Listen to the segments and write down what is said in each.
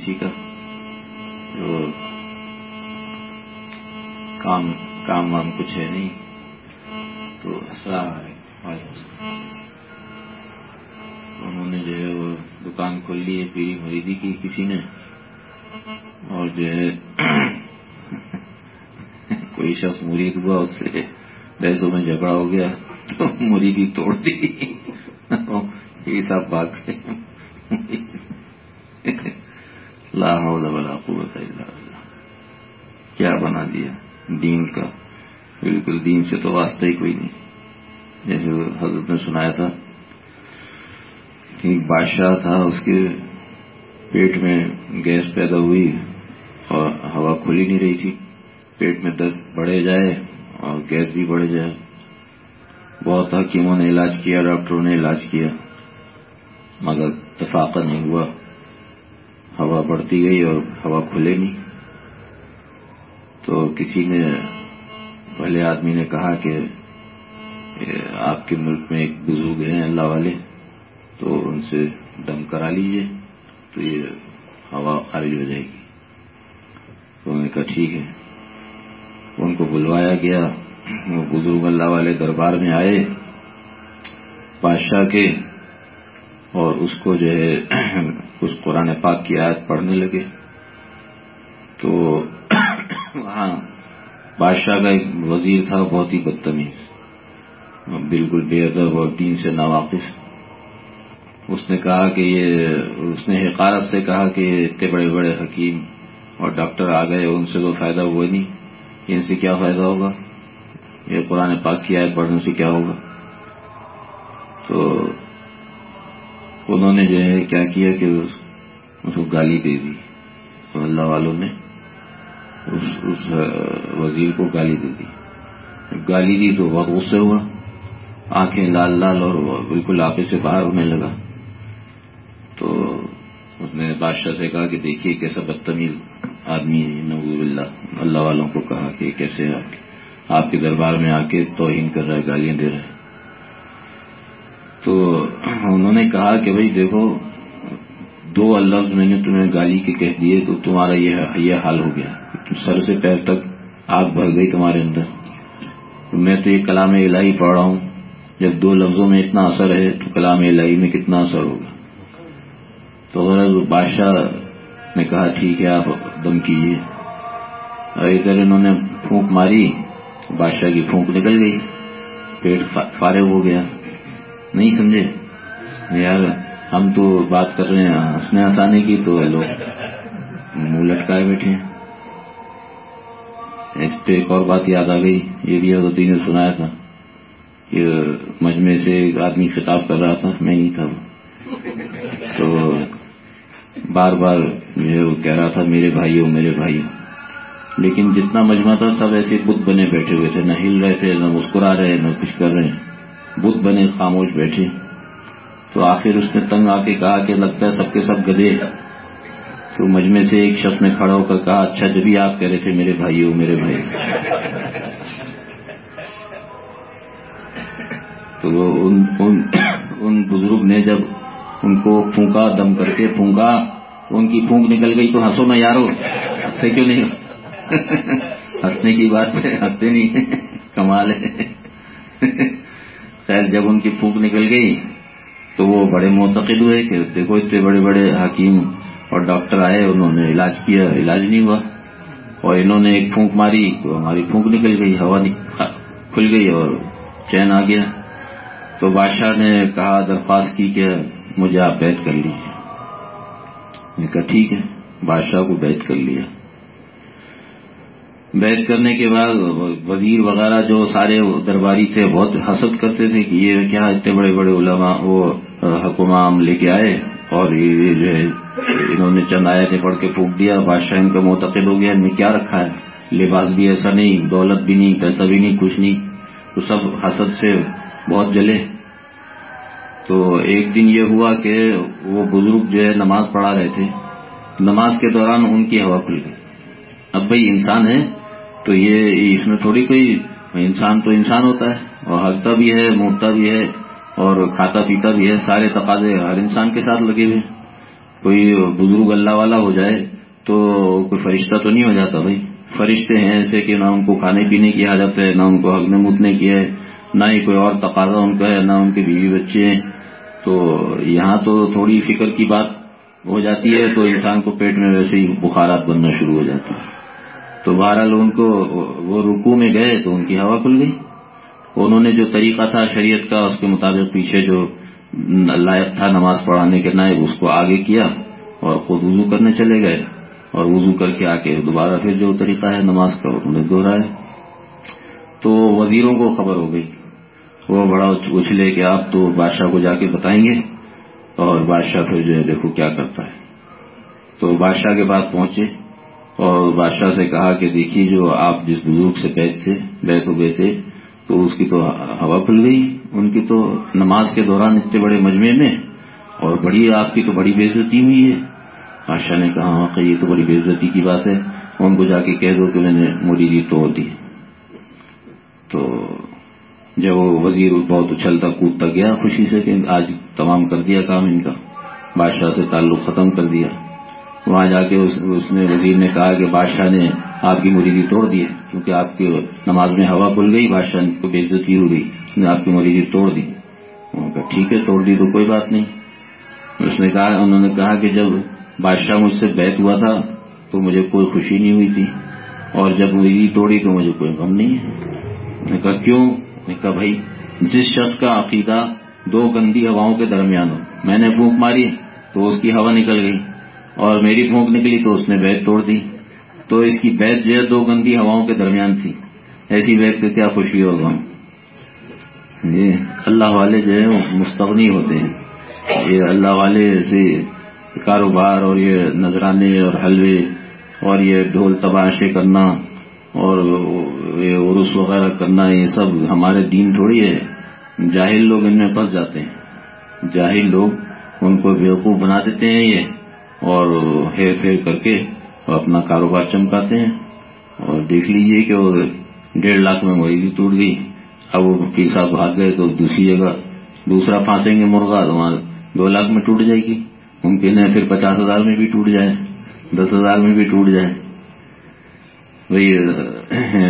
کسی کا جو کام کام وام کچھ ہے نہیں، تو انہوں نے جو ہے وہ دکان کھول لی ہے پیری مریدی کی، کسی نے۔ اور جو ہے کوئی شخص مرید ہوا، اس سے پیسوں میں جھگڑا ہو گیا، تو مریدی توڑ دی۔ یہ سب بات ولا قوت الا باللہ کیا بنا دیا دین کا بالکل دین سے تو واسطہ ہی کوئی نہیں۔ جیسے حضرت نے سنایا تھا ایک بادشاہ تھا، اس کے پیٹ میں گیس پیدا ہوئی اور ہوا کھلی نہیں رہی تھی۔ پیٹ میں درد بڑھے جائے اور گیس بھی بڑھ جائے۔ بہت حکیموں نے علاج کیا، ڈاکٹروں نے علاج کیا، مگر اتفاق نہیں ہوا۔ ہوا بڑھتی گئی اور ہوا کھلے نہیں۔ تو کسی نے پہلے آدمی نے کہا کہ آپ کے ملک میں ایک بزرگ ہیں اللہ والے، تو ان سے دم کرا لیجیے، تو یہ ہوا خارج ہو جائے گی۔ تو انہوں نے کہا ٹھیک ہے۔ ان کو بلوایا گیا۔ وہ بزرگ اللہ والے دربار میں آئے، بادشاہ کے، اور اس کو جو ہے اس قرآن پاک کی آیت پڑھنے لگے۔ تو وہاں بادشاہ کا ایک وزیر تھا، بہت ہی بدتمیز۔ بالکل بے ادب اور دین سے ناواقف۔ اس نے کہا کہ یہ، اس نے حقارت سے کہا کہ اتنے بڑے بڑے حکیم اور ڈاکٹر آ گئے، ان سے تو فائدہ ہوا نہیں۔ ان سے کیا فائدہ ہوگا؟ یہ قرآن پاک کی آیت پڑھنے سے کیا ہوگا؟ تو انہوں نے جو ہے کیا کیا کہ اس کو گالی دے دی۔ اللہ والوں نے اس اس وزیر کو گالی دے دی۔ گالی دی تو بہت غصے ہوا۔ آنکھیں لال لال اور بالکل آپے سے باہر ہونے لگا۔ تو اس نے بادشاہ سے کہا کہ دیکھیے کیسا بدتمیز آدمی ہے نوز اللہ اللہ والوں کو کہا کہ کیسے آپ کے دربار میں آ کے توہین کر رہا ہے گالیاں دے رہا ہے تو انہوں نے کہا کہ بھائی دیکھو دو لفظ میں نے تمہیں گالی کے کہہ دیے تو تمہارا یہ حال ہو گیا سر سے پیر تک آگ بھر گئی تمہارے اندر۔ میں تو یہ کلام الہی پڑھ رہا ہوں۔ جب دو لفظوں میں اتنا اثر ہے تو کلام الہی میں کتنا اثر ہوگا؟ تو غرض بادشاہ نے کہا، ٹھیک ہے، آپ دم کیجیے ادھر انہوں نے پھونک ماری بادشاہ کی پھونک نکل گئی، پیٹ فارغ ہو گیا۔ نہیں سمجھے؟ یار ہم تو بات کر رہے ہیں، ہنسنے ہنسانے کی تو لوگ۔ منہ لٹکائے بیٹھے ہیں۔ اس پہ ایک اور بات یاد آ گئی، یہ بھی حضرتی نے سنایا تھا کہ مجمے سے ایک آدمی خطاب کر رہا تھا، میں نہیں تھا تو بار بار جو ہے وہ کہہ رہا تھا، میرے بھائیوں میرے بھائیوں۔ لیکن جتنا مجمع تھا، سب ایسے بت بنے بیٹھے ہوئے تھے، نہ ہل رہے تھے، نہ مسکرا رہے، نہ کچھ کر رہے۔ ہیں بت بنے، خاموش بیٹھے۔ تو آخر اس نے تنگ آ کے کہا کہ لگتا ہے سب کے سب گدے تو مجمے سے ایک شخص نے کھڑا ہو کر کہا اچھا جبھی آپ کہہ رہے تھے میرے بھائیوں میرے بھائی۔ تو وہ ان ان, ان بزرگ نے جب ان کو پھونکا دم کر کے پھونکا تو ان کی پھونک نکل گئی تو ہنسو میں یارو ہنستے کیوں نہیں؟ ہنسنے کی بات ہے ہنستے نہیں کمال ہے۔ خیر جب ان کی پھونک نکل گئی تو وہ بڑے معتقد ہوئے کہ دیکھو اتنے بڑے بڑے حکیم اور ڈاکٹر آئے، انہوں نے علاج کیا، علاج نہیں ہوا۔ اور انہوں نے ایک پھونک ماری تو ہماری پھونک نکل گئی، ہوا کھل گئی اور چین آ گیا۔ تو بادشاہ نے کہا، درخواست کی کہ مجھے آپ بیت کر لیجیے میں کہا، ٹھیک ہے، بادشاہ کو بیت کر لیا۔ بیت کرنے کے بعد وزیر وغیرہ جو سارے درباری تھے بہت حسد کرتے تھے کہ یہ کیا اتنے بڑے بڑے علماء وہ حکمام لے کے آئے اور یہ جو ہے، انہوں نے چند آئے تھے پڑھ کے پھونک دیا، بادشاہ ان کا معتقد ہو گیا، ان میں کیا رکھا ہے؟ لباس بھی ایسا نہیں، دولت بھی نہیں، پیسہ بھی نہیں، کچھ نہیں۔ تو سب حسد سے بہت جلے۔ تو ایک دن یہ ہوا کہ وہ بزرگ جو ہے نماز پڑھا رہے تھے۔ نماز کے دوران ان کی ہوا کھل گئی۔ اب بھائی انسان ہے۔ تو یہ اس میں تھوڑی کوئی انسان تو انسان ہوتا ہے اور ہنستا بھی ہے، موڑتا بھی ہے اور کھاتا پیتا بھی ہے، سارے تقاضے ہر انسان کے ساتھ لگے ہوئے کوئی بزرگ اللہ والا ہو جائے تو کوئی فرشتہ تو نہیں ہو جاتا بھائی۔ فرشتے ہیں ایسے کہ نہ ان کو کھانے پینے کی عادت ہے، نہ ان کو ہگنے متنے کی ہے، نہ ہی کوئی اور تقاضا ان کا ہے، نہ ان کے بیوی بچے ہیں۔ تو یہاں تو تھوڑی فکر کی بات ہو جاتی ہے تو انسان کو پیٹ میں ویسے ہی بخارات بننا شروع ہو جاتا ہے۔ تو بہرحال ان کو وہ رکو میں گئے تو ان کی ہوا کھل گئی۔ انہوں نے جو طریقہ تھا شریعت کا، اس کے مطابق پیچھے جو لائق تھا نماز پڑھانے کے نائب، اس کو آگے کیا اور خود وضو کرنے چلے گئے۔ اور وضو کر کے آ کے دوبارہ پھر جو طریقہ ہے نماز کا، انہوں نے دوہرایا تو وزیروں کو خبر ہو گئی۔ وہ بڑا اچھلے کہ آپ تو بادشاہ کو جا کے بتائیں گے اور بادشاہ پھر جو ہے دیکھو کیا کرتا ہے۔ تو بادشاہ کے بعد پہنچے۔ اور بادشاہ سے کہا کہ دیکھیے جو آپ جس بزرگ سے بیت تھے، بیت ہو گئے تھے تو اس کی تو ہوا کھل گئی۔ ان کی تو نماز کے دوران اتنے بڑے مجمے میں اور بڑی، آپ کی تو بڑی بےزتی ہوئی ہے۔ بادشاہ نے کہا ہاں کہ یہ تو بڑی بےزتی کی بات ہے۔ ان کو جا کے کہہ دو کہ میں نے موری توڑ دی تو جب وہ وزیر بہت اچھلتا کودتا گیا، خوشی سے کہ آج تمام کر دیا کام ان کا۔ بادشاہ سے تعلق ختم کر دیا۔ وہاں جا کے اس نے وزیر نے کہا کہ بادشاہ نے آپ کی مریدی توڑ دی کیونکہ آپ کی نماز میں ہوا کھل گئی، بادشاہ کو بےزتی ہو گئی، اس نے آپ کی مریدی توڑ دی۔ ٹھیک ہے، توڑ دی تو کوئی بات نہیں۔ اس نے کہا، انہوں نے کہا کہ جب بادشاہ مجھ سے بیت ہوا تھا تو مجھے کوئی خوشی نہیں ہوئی تھی، اور جب مریدی توڑی تو مجھے کوئی غم نہیں ہے۔ کہا، کیوں؟ نے کہا، بھائی، جس شخص کا عقیدہ دو گندی ہواؤں کے درمیان ہو، میں نے پھونک ماری تو اس کی ہوا نکل گئی۔ اور میری پھونک نکلی تو اس نے بیت توڑ دی۔ تو اس کی بیت جو ہے دو گندی ہواؤں کے درمیان تھی۔ ایسی بیت پہ کیا خوشی ہوگا یہ اللہ والے جو ہے مستغنی ہوتے ہیں۔ یہ اللہ والے ایسے کاروبار اور یہ نذرانے اور حلوے اور یہ ڈھول تباشے کرنا اور یہ عرس وغیرہ کرنا، یہ سب ہمارے دین تھوڑی ہے۔ جاہل لوگ ان میں پھنس جاتے ہیں۔ جاہل لوگ ان کو بیوقوف بنا دیتے ہیں یہ۔ اور ہیر پھیر کر کے اپنا کاروبار چمکاتے ہیں۔ اور دیکھ لیجیے کہ وہ ڈیڑھ لاکھ میں وہی بھی ٹوٹ گئی۔ اب وہ پیسہ بھاگ گئے تو دوسری جگہ دوسرا پھانسیں گے مرغا تو وہاں دو لاکھ میں ٹوٹ جائے گی۔ ممکن ہے پھر پچاس ہزار میں بھی ٹوٹ جائے، دس ہزار میں بھی ٹوٹ جائے۔ بھائی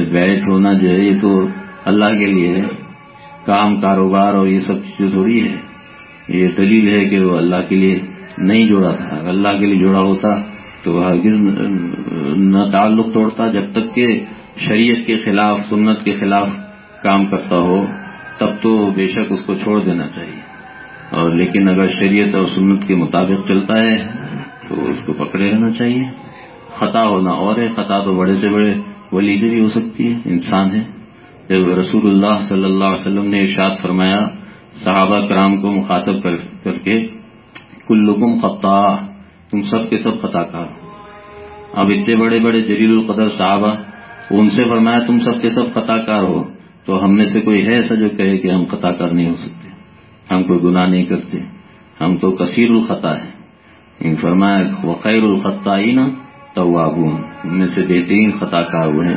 بیچ ہونا جو ہے، یہ تو اللہ کے لیے ہے۔ کام، کاروبار اور یہ سب چیزیں تھوڑی ہے۔ یہ دلیل ہے کہ وہ اللہ کے لیے نہیں جوڑا تھا۔ اللہ کے لیے جوڑا ہوتا تو ہرگز نہ تعلق توڑتا۔ جب تک کہ شریعت کے خلاف، سنت کے خلاف کام کرتا ہو، تب تو بے شک اس کو چھوڑ دینا چاہیے۔ اور لیکن اگر شریعت اور سنت کے مطابق چلتا ہے تو اس کو پکڑے رہنا چاہیے۔ خطا ہونا اور ہے۔ خطا تو بڑے سے بڑے ولی سے بھی ہو سکتی ہے۔ انسان ہے۔ جب رسول اللہ صلی اللہ علیہ وسلم نے ارشاد فرمایا، صحابہ کرام کو مخاطب کر کے کلکم خطا تم سب کے سب خطا کار اب اتنے بڑے بڑے جلیل القدر صحابہ، ان سے فرمایا تم سب کے سب خطا کار ہو، تو ہم میں سے کوئی ہے ایسا جو کہے کہ ہم خطا کار نہیں ہو سکتے؟ ہم کوئی گناہ نہیں کرتے، ہم تو کثیر الخطا ہے فرمایا وخیر الخطا ہی نا ان میں سے بہترین خطا کار وہ ہیں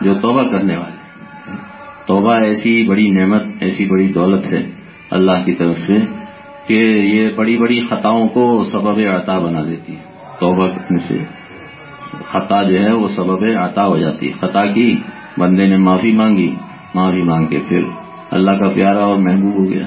جو توبہ کرنے والے توبہ ایسی بڑی نعمت، ایسی بڑی دولت ہے اللہ کی طرف سے کہ یہ بڑی بڑی خطاؤں کو سبب عطا بنا دیتی ہے۔ توبہ کرنے سے خطا جو ہے وہ سبب عطا ہو جاتی ہے۔ خطا کی، بندے نے معافی مانگی، معافی مانگ کے پھر اللہ کا پیارا اور محبوب ہو گیا۔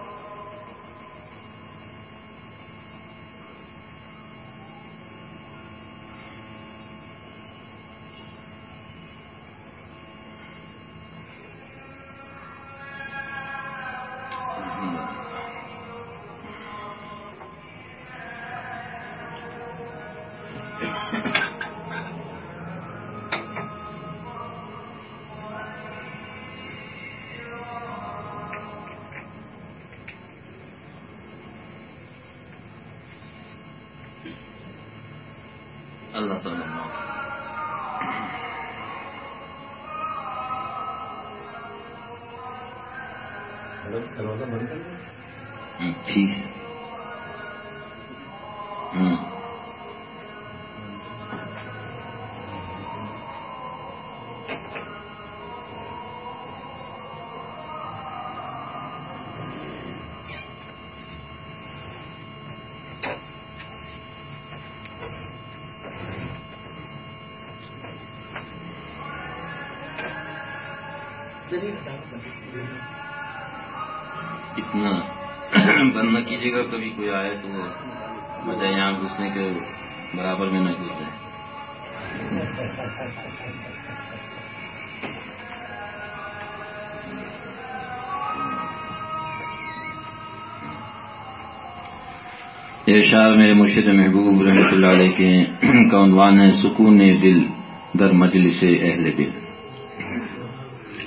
نہ کیجیے گا، کبھی کوئی آئے تو مزہ یہاں گھسنے کے برابر میں نہ گھس جائے ارشاد میرے مرشد محبوب رحمۃ اللہ علیہ کے کا عنوان ہے، سکون دل در مجلس اہل دل۔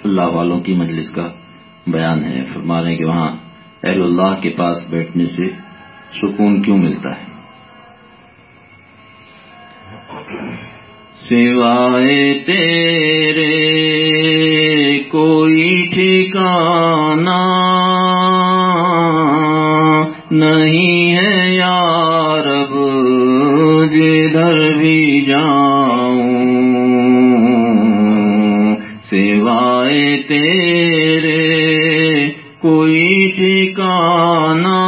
اللہ والوں کی مجلس کا بیان ہے۔ فرما رہے ہیں کہ وہاں اہل اللہ کے پاس بیٹھنے سے سکون کیوں ملتا ہے؟ سوائے تیرے کوئی ٹھکانا نہیں ہے یار اب جدھر بھی جاؤں۔ سوائے تیرے کوئی ٹھکانا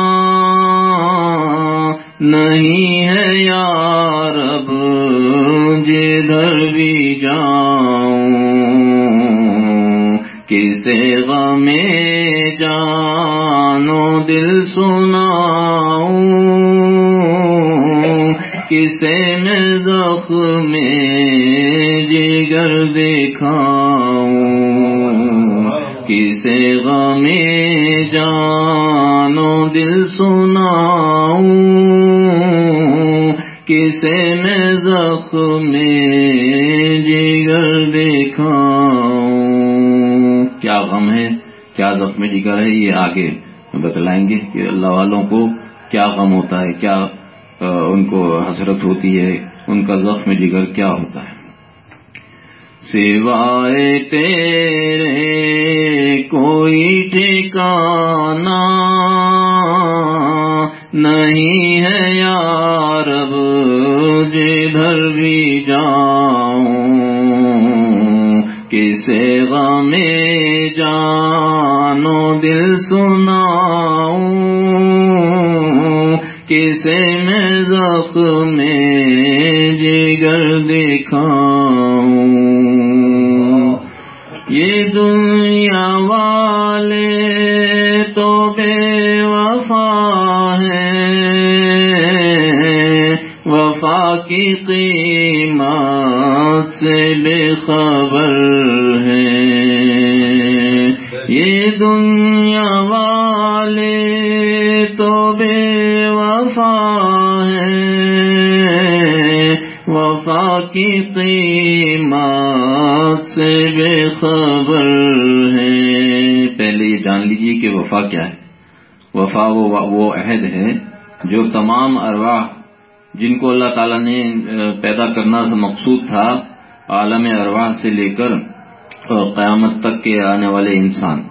نہیں ہے یار اب جدھر بھی جاؤں، کسے غم جانو، دل سناؤں، کسے میں کسے میں زخم جگر دکھاؤں؟ کیا غم ہے؟ کیا زخم جگر ہے؟ یہ آگے بتلائیں گے کہ اللہ والوں کو کیا غم ہوتا ہے، کیا ان کو حسرت ہوتی ہے، ان کا زخم جگر کیا ہوتا ہے؟ سوائے تیرے کوئی ٹھکانا نہیں ہے یار۔ جاؤں۔ کسے غم جانو دل سناؤں۔ کسے میں زخم جگر دکھاؤں۔ یہ دنیا والے تو بے وفا ہے وفا کی قیمت بے خبر ہے۔ یہ دنیا والے تو بے وفا ہے۔ وفا کی قیمت سے بے خبر ہے۔ پہلے یہ جان لیجیے کہ وفا کیا ہے۔ وفا وہ وہ عہد ہے جو تمام ارواح جن کو اللہ تعالیٰ نے پیدا کرنا مقصود تھا عالم ارواح سے لے کر قیامت تک کے آنے والے انسان۔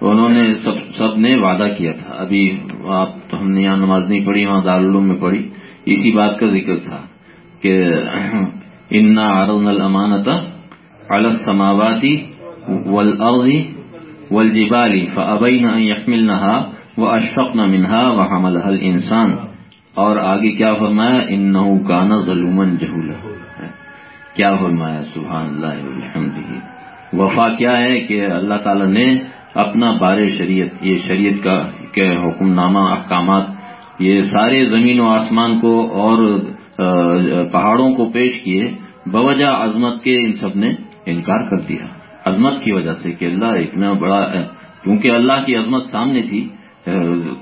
انہوں نے سب سب نے وعدہ کیا تھا۔ ابھی آپ تو ہم نے یہاں نماز نہیں پڑھی وہاں دارالعلوم میں پڑھی۔ اسی بات کا ذکر تھا کہ انا عرض الامانت على السماوات والارض والجبال فابین ان يحملنها واشفقن منها وحملها الانسان اور آگے کیا فرمایا؟ انه كان ظلوما جهولا۔ کیا فرمایا سبحان اللہ الحمد وفا کیا ہے کہ اللہ تعالی نے اپنا بار شریعت، یہ شریعت کا کہ حکم نامہ احکامات، یہ سارے زمین و آسمان کو اور پہاڑوں کو پیش کیے، بوجہ عظمت کے ان سب نے انکار کر دیا۔ عظمت کی وجہ سے کہ اللہ اتنا بڑا، کیونکہ اللہ کی عظمت سامنے تھی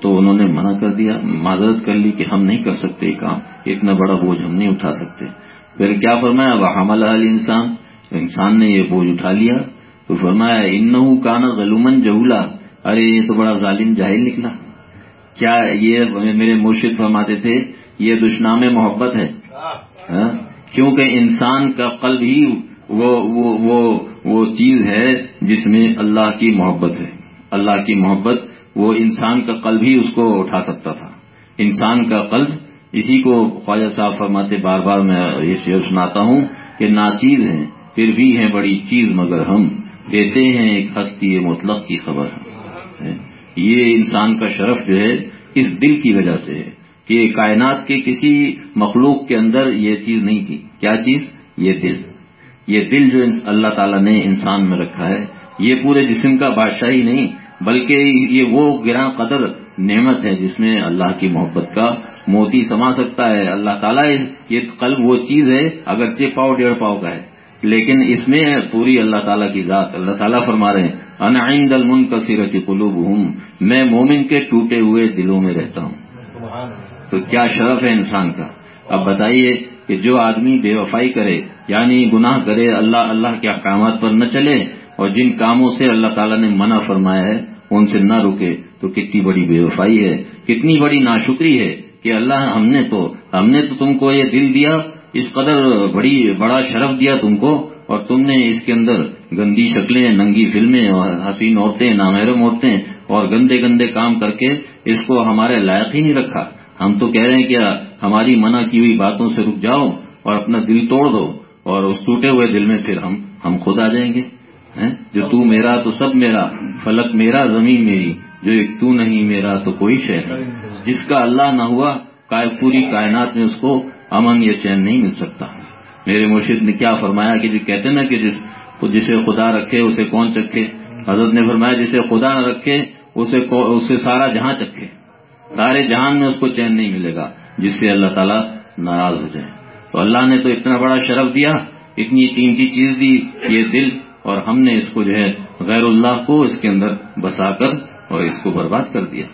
تو انہوں نے منع کر دیا، معذرت کر لی کہ ہم نہیں کر سکتے، یہ کام، اتنا بڑا بوجھ ہم نہیں اٹھا سکتے۔ پھر کیا فرمایا؟ وہ حمل انسان انسان نے یہ بوجھ اٹھا لیا۔ تو فرمایا ان کانا غلومن جہولا ارے، یہ تو بڑا ظالم جاہل نکلا۔ کیا یہ میرے مرشد فرماتے تھے، یہ دشنام محبت ہے؟ ہاں؟ کیونکہ انسان کا قلب ہی وہ وہ وہ وہ چیز ہے جس میں اللہ کی محبت ہے۔ اللہ کی محبت، وہ انسان کا قلب ہی اس کو اٹھا سکتا تھا۔ انسان کا قلب اسی کو خواجہ صاحب فرماتے بار بار میں یہ شعر سناتا ہوں کہ ناچیز ہیں، پھر بھی ہیں بڑی چیز مگر ہم۔ دیتے ہیں ایک ہستی مطلق کی خبر۔ یہ انسان کا شرف جو ہے، اس دل کی وجہ سے ہے کہ کائنات کے کسی مخلوق کے اندر یہ چیز نہیں تھی۔ کیا چیز؟ یہ دل۔ یہ دل جو اللہ تعالیٰ نے انسان میں رکھا ہے، یہ پورے جسم کا بادشاہ ہی نہیں، بلکہ یہ وہ گراں قدر نعمت ہے جس میں اللہ کی محبت کا موتی سما سکتا ہے۔ اللہ تعالیٰ یہ قلب وہ چیز ہے، اگرچہ پاؤ ڈیڑھ پاؤ کا ہے۔ لیکن اس میں پوری اللہ تعالیٰ کی ذات۔ اللہ تعالیٰ فرما رہے ہیں انعند المن کا سیرت قلوب ہوں میں مومن کے ٹوٹے ہوئے دلوں میں رہتا ہوں۔ تو کیا شرف ہے انسان کا؟ اب بتائیے کہ جو آدمی بے وفائی کرے یعنی گناہ کرے، اللہ اللہ کے احکامات پر نہ چلے، اور جن کاموں سے اللہ تعالیٰ نے منع فرمایا ہے ان سے نہ رکے تو کتنی بڑی بے وفائی ہے، کتنی بڑی ناشکری ہے کہ اللہ ہم نے تو، ہم نے تو تم کو یہ دل دیا، اس قدر بڑی، بڑا شرف دیا تم کو، اور تم نے اس کے اندر گندی شکلیں، ننگی فلمیں اور حسین عورتیں، نامحرم عورتیں، اور گندے گندے کام کر کے اس کو ہمارے لائق ہی نہیں رکھا۔ ہم تو کہہ رہے ہیں کہ ہماری منع کی ہوئی باتوں سے رک جاؤ اور اپنا دل توڑ دو، اور اس ٹوٹے ہوئے دل میں پھر ہم ہم خود آ جائیں گے۔ جو تو میرا تو سب میرا، فلک میرا، زمین میری۔ جو ایک تو نہیں میرا تو کوئی شہر جس کا اللہ نہ ہوا پوری کائنات میں اس کو امن یا چین نہیں مل سکتا۔ میرے مرشد نے کیا فرمایا کہ جو کہتے نا کہ جس جسے خدا رکھے، اسے کون چکھے؟ حضرت نے فرمایا جسے خدا نہ رکھے، اسے اسے سارا جہاں چکھے۔ سارے جہان میں اس کو چین نہیں ملے گا، جس سے اللہ تعالیٰ ناراض ہو جائے۔ تو اللہ نے تو اتنا بڑا شرف دیا، اتنی قیمتی چیز دی، یہ دل اور ہم نے اس کو جو ہے غیر اللہ کو اس کے اندر بسا کر اور اس کو برباد کر دیا۔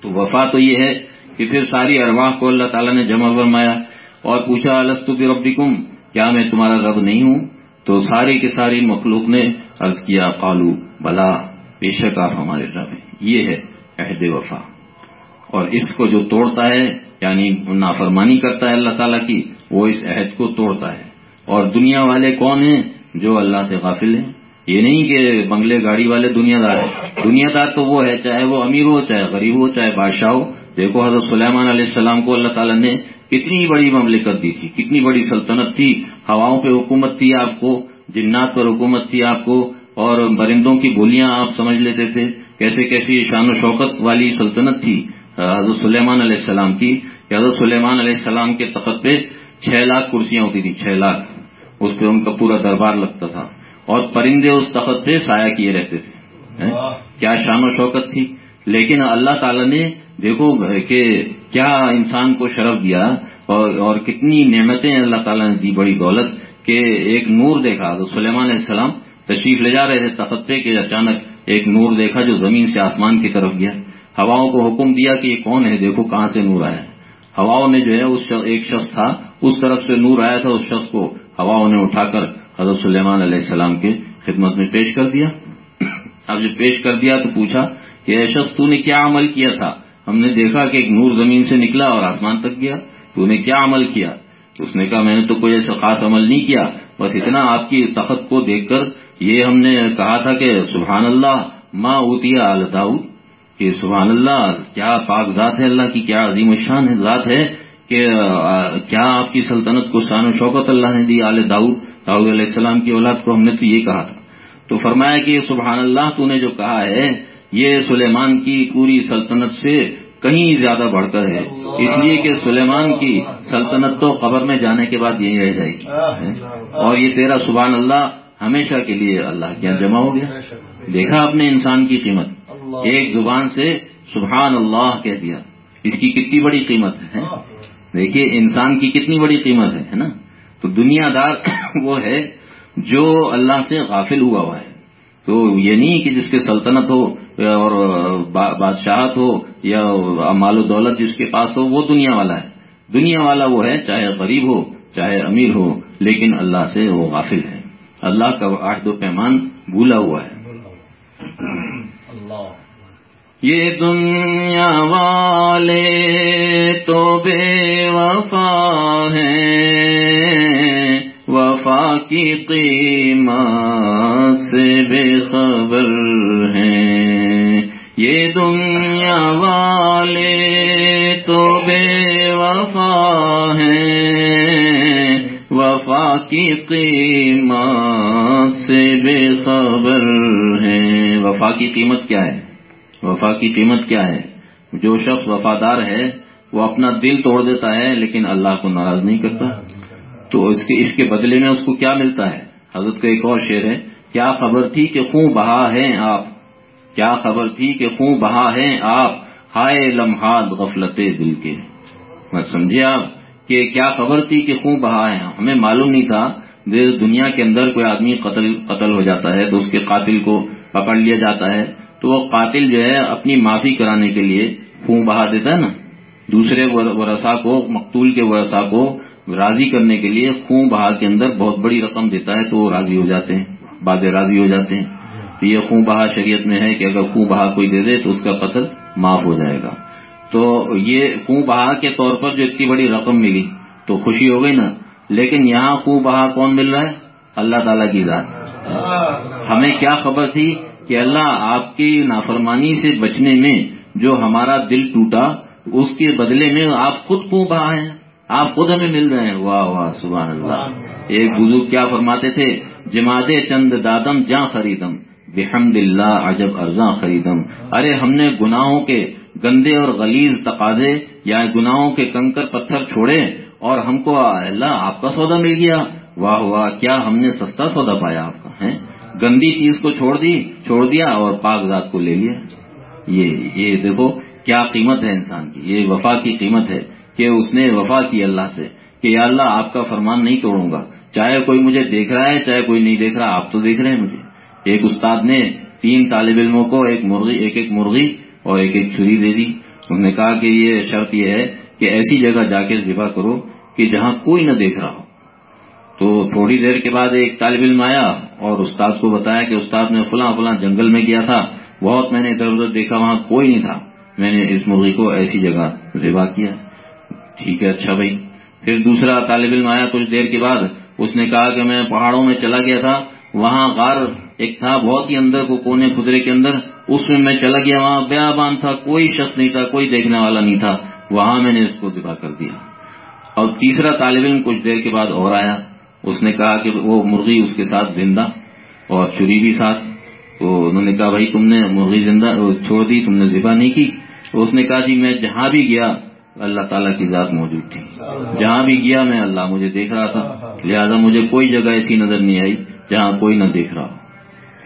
تو وفا تو یہ ہے کہ پھر ساری ارواح کو اللہ تعالیٰ نے جمع فرمایا اور پوچھا السط کی ربی کیا میں تمہارا رب نہیں ہوں؟ تو ساری کی ساری مخلوق نے عرض کیا، قالو، بلا، بے شک آپ ہمارے رب ہیں۔ یہ ہے عہد وفا۔ اور اس کو جو توڑتا ہے یعنی نافرمانی کرتا ہے اللہ تعالیٰ کی، وہ اس عہد کو توڑتا ہے۔ اور دنیا والے کون ہیں؟ جو اللہ سے غافل ہیں. یہ نہیں کہ بنگلے گاڑی والے دنیا دار ہیں. دنیا دار تو وہ ہے، چاہے وہ امیر ہو، چاہے غریب ہو، چاہے بادشاہ ہو. دیکھو حضرت سلیمان علیہ السلام کو اللہ تعالیٰ نے کتنی بڑی مملکت دی تھی، کتنی بڑی سلطنت تھی. ہواؤں پہ حکومت تھی آپ کو، جنات پر حکومت تھی آپ کو، اور برندوں کی بولیاں آپ سمجھ لیتے تھے. کیسے کیسی شان و شوقت والی سلطنت تھی حضرت سلیمان علیہ السلام کی. کہ حضرت سلیمان علیہ السلام کے تخت پہ چھ لاکھ کرسیاں ہوتی تھیں، چھ لاکھ. اس پہ ان کا پورا دربار لگتا تھا اور پرندے اس تخت پہ سایہ کیے رہتے تھے۔ کیا شان و شوکت تھی۔ لیکن اللہ تعالی نے دیکھو کہ کیا انسان کو شرف دیا اور کتنی نعمتیں اللہ تعالیٰ نے دی بڑی دولت کہ ایک نور دیکھا۔ تو سلیمان علیہ السلام تشریف لے جا رہے تھے تخت پہ کہ اچانک ایک نور دیکھا جو زمین سے آسمان کی طرف گیا۔ ہواؤں کو حکم دیا کہ یہ کون ہے؟ دیکھو کہاں سے نور آیا۔ ہواؤں نے جو ہے اس ایک شخص تھا۔ اس طرف سے نور آیا تھا اس شخص کو۔ ہواؤں نے اٹھا کر حضرت سلیمان علیہ السلام کے خدمت میں پیش کر دیا۔ اب جب پیش کر دیا تو پوچھا کہ اے شخص تو نے کیا عمل کیا تھا؟ ہم نے دیکھا کہ ایک نور زمین سے نکلا اور آسمان تک گیا۔ تو نے کیا عمل کیا؟ اس نے کہا، میں نے تو کوئی ایسا خاص عمل نہیں کیا، بس اتنا آپ کی تخت کو دیکھ کر یہ ہم نے کہا تھا کہ سبحان اللہ ماں اوتیا الداؤ کہ سبحان اللہ کیا پاک ذات ہے، اللہ کی کیا عظیم الشان ذات ہے کہ کیا آپ کی سلطنت کو شان و شوکت اللہ نے دی آل داؤد؟ داؤد علیہ السلام کی اولاد کو ہم نے تو یہ کہا تھا۔ تو فرمایا کہ سبحان اللہ تو نے جو کہا ہے یہ سلیمان کی پوری سلطنت سے کہیں زیادہ بڑھ کر ہے۔ اس لیے کہ سلیمان کی سلطنت تو قبر میں جانے کے بعد یہی رہ جائے گی اور یہ تیرا سبحان اللہ ہمیشہ کے لیے اللہ کے یہاں جمع ہو گیا۔ دیکھا آپ نے انسان کی قیمت۔ ایک زبان سے سبحان اللہ کہہ دیا۔ اس کی کتنی بڑی قیمت ہے؟ دیکھیے، انسان کی کتنی بڑی قیمت ہے نا؟ تو دنیا دار وہ ہے جو اللہ سے غافل ہوا ہوا ہے۔ تو یہ نہیں کہ جس کے سلطنت ہو اور بادشاہت ہو یا مال و دولت جس کے پاس ہو، وہ دنیا والا ہے۔ دنیا والا وہ ہے، چاہے غریب ہو، چاہے امیر ہو، لیکن اللہ سے وہ غافل ہے۔ اللہ کا عہد و پیمان بھولا ہوا ہے۔ یہ دنیا والے تو بے وفا ہیں۔ وفا کی قیمت سے بے خبر ہیں۔ یہ دنیا والے تو بے وفا ہیں۔ وفا کی قیمت سے بے خبر ہیں۔ وفا کی قیمت کیا ہے؟ وفا کی قیمت کیا ہے؟ جو شخص وفادار ہے، وہ اپنا دل توڑ دیتا ہے، لیکن اللہ کو ناراض نہیں کرتا۔ تو اس کے اس کے بدلے میں اس کو کیا ملتا ہے؟ حضرت کا ایک اور شعر ہے، کیا خبر تھی کہ خوں بہا ہیں آپ؟ کیا خبر تھی کہ خوں بہا ہیں آپ؟ ہائے لمحات غفلت دل کے۔ سمجھے آپ کہ کیا خبر تھی کہ خوں بہا ہے ہمیں معلوم نہیں تھا۔ دنیا کے اندر کوئی آدمی قتل قتل ہو جاتا ہے، تو اس کے قاتل کو پکڑ لیا جاتا ہے۔ تو وہ قاتل جو ہے اپنی معافی کرانے کے لیے خون بہا دیتا ہے نا۔ دوسرے ورثا کو، مقتول کے ورثا کو راضی کرنے کے لیے خون بہا کے اندر بہت بڑی رقم دیتا ہے تو وہ راضی ہو جاتے ہیں، بعد راضی ہو جاتے ہیں۔ تو یہ خون بہا شریعت میں ہے کہ اگر خون بہا کوئی دے دے تو اس کا قتل معاف ہو جائے گا۔ تو یہ خون بہا کے طور پر جو اتنی بڑی رقم ملی تو خوشی ہو گئی نا۔ لیکن یہاں خون بہا کون مل رہا ہے؟ اللہ تعالیٰ کی ذات۔ ہمیں کیا خبر تھی؟ کہ اللہ آپ کی نافرمانی سے بچنے میں جو ہمارا دل ٹوٹا، اس کے بدلے میں آپ خود کو بہا ہیں آپ خود ہمیں مل رہے ہیں۔ واہ واہ، سبحان اللہ۔ ایک بزرگ کیا فرماتے تھے؟ جماعت چند دادم جاں خریدم بحمد اللہ عجب ارزاں خریدم۔ ارے، ہم نے گناہوں کے گندے اور غلیظ تقاضے یا گناہوں کے کنکر پتھر چھوڑے اور ہم کو اللہ آپ کا سودا مل گیا۔ واہ واہ، کیا ہم نے سستا سودا پایا آپ کا ہے گندی چیز کو چھوڑ دی، چھوڑ دیا اور پاک ذات کو لے لیا۔ یہ یہ دیکھو کیا قیمت ہے انسان کی، یہ وفا کی قیمت ہے کہ اس نے وفا کی اللہ سے کہ یا اللہ آپ کا فرمان نہیں توڑوں گا۔ چاہے کوئی مجھے دیکھ رہا ہے، چاہے کوئی نہیں دیکھ رہا، آپ تو دیکھ رہے ہیں مجھے۔ ایک استاد نے تین طالب علموں کو ایک مرغی، ایک ایک مرغی اور ایک ایک چھری دے دی۔ انہوں نے کہا کہ یہ شرط یہ ہے کہ ایسی جگہ جا کے ذبح کرو کہ جہاں کوئی نہ دیکھ رہا ہو۔ تو تھوڑی دیر کے بعد ایک طالب علم آیا اور استاد کو بتایا کہ استاد نے فلاں فلاں جنگل میں گیا تھا۔ بہت میں نے ادھر ادھر دیکھا، وہاں کوئی نہیں تھا۔ میں نے اس مرغی کو ایسی جگہ ذبح کیا۔ ٹھیک ہے اچھا بھائی۔ پھر دوسرا طالب علم آیا کچھ دیر کے بعد۔ اس نے کہا کہ میں پہاڑوں میں چلا گیا تھا۔ وہاں غار ایک تھا، بہت ہی اندر کو کونے خدرے کے اندر۔ اس میں میں چلا گیا، وہاں بیابان تھا، کوئی شخص نہیں تھا، کوئی دیکھنے والا نہیں تھا۔ وہاں میں نے اس کو ذبح کر دیا۔ اور تیسرا طالب علم کچھ دیر کے بعد اور آیا۔ اس نے کہا کہ وہ مرغی اس کے ساتھ زندہ اور چری بھی ساتھ۔ تو انہوں نے کہا، بھائی، تم نے مرغی زندہ چھوڑ دی، تم نے ذبح نہیں کی۔ تو اس نے کہا جی میں جہاں بھی گیا، اللہ تعالیٰ کی ذات موجود تھی۔ جہاں بھی گیا، میں اللہ مجھے دیکھ رہا تھا۔ لہذا مجھے کوئی جگہ ایسی نظر نہیں آئی جہاں کوئی نہ دیکھ رہا ہو۔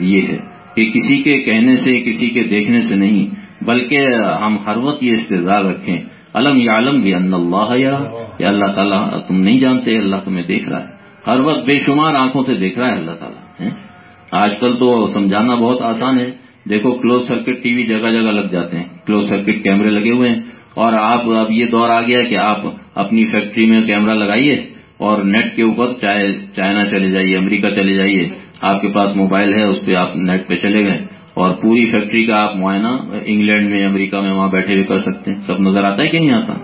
یہ ہے کہ کسی کے کہنے سے، کسی کے دیکھنے سے نہیں، بلکہ ہم ہر وقت یہ استظار رکھیں۔ علم یا عالم بھی اللہ یا اللہ تعالیٰ، تم نہیں جانتے، اللہ تمہیں دیکھ رہا ہے۔ ہر وقت بے شمار آنکھوں سے دیکھ رہا ہے اللہ تعالیٰ آج کل تو سمجھانا بہت آسان ہے۔ دیکھو کلوز سرکٹ ٹی وی جگہ جگہ لگ جاتے ہیں۔ کلوز سرکٹ کیمرے لگے ہوئے ہیں۔ اور آپ، اب یہ دور آ گیا کہ آپ اپنی فیکٹری میں کیمرہ لگائیے اور نیٹ کے اوپر چاہے چائنا چلے جائیے، امریکہ چلے جائیے۔ آپ کے پاس موبائل ہے، اس پہ آپ نیٹ پہ چلے گئے۔ اور پوری فیکٹری کا آپ معائنہ انگلینڈ میں، امریکہ میں وہاں بیٹھے ہوئے کر سکتے ہیں۔ سب نظر آتا ہے کہ نہیں آتا؟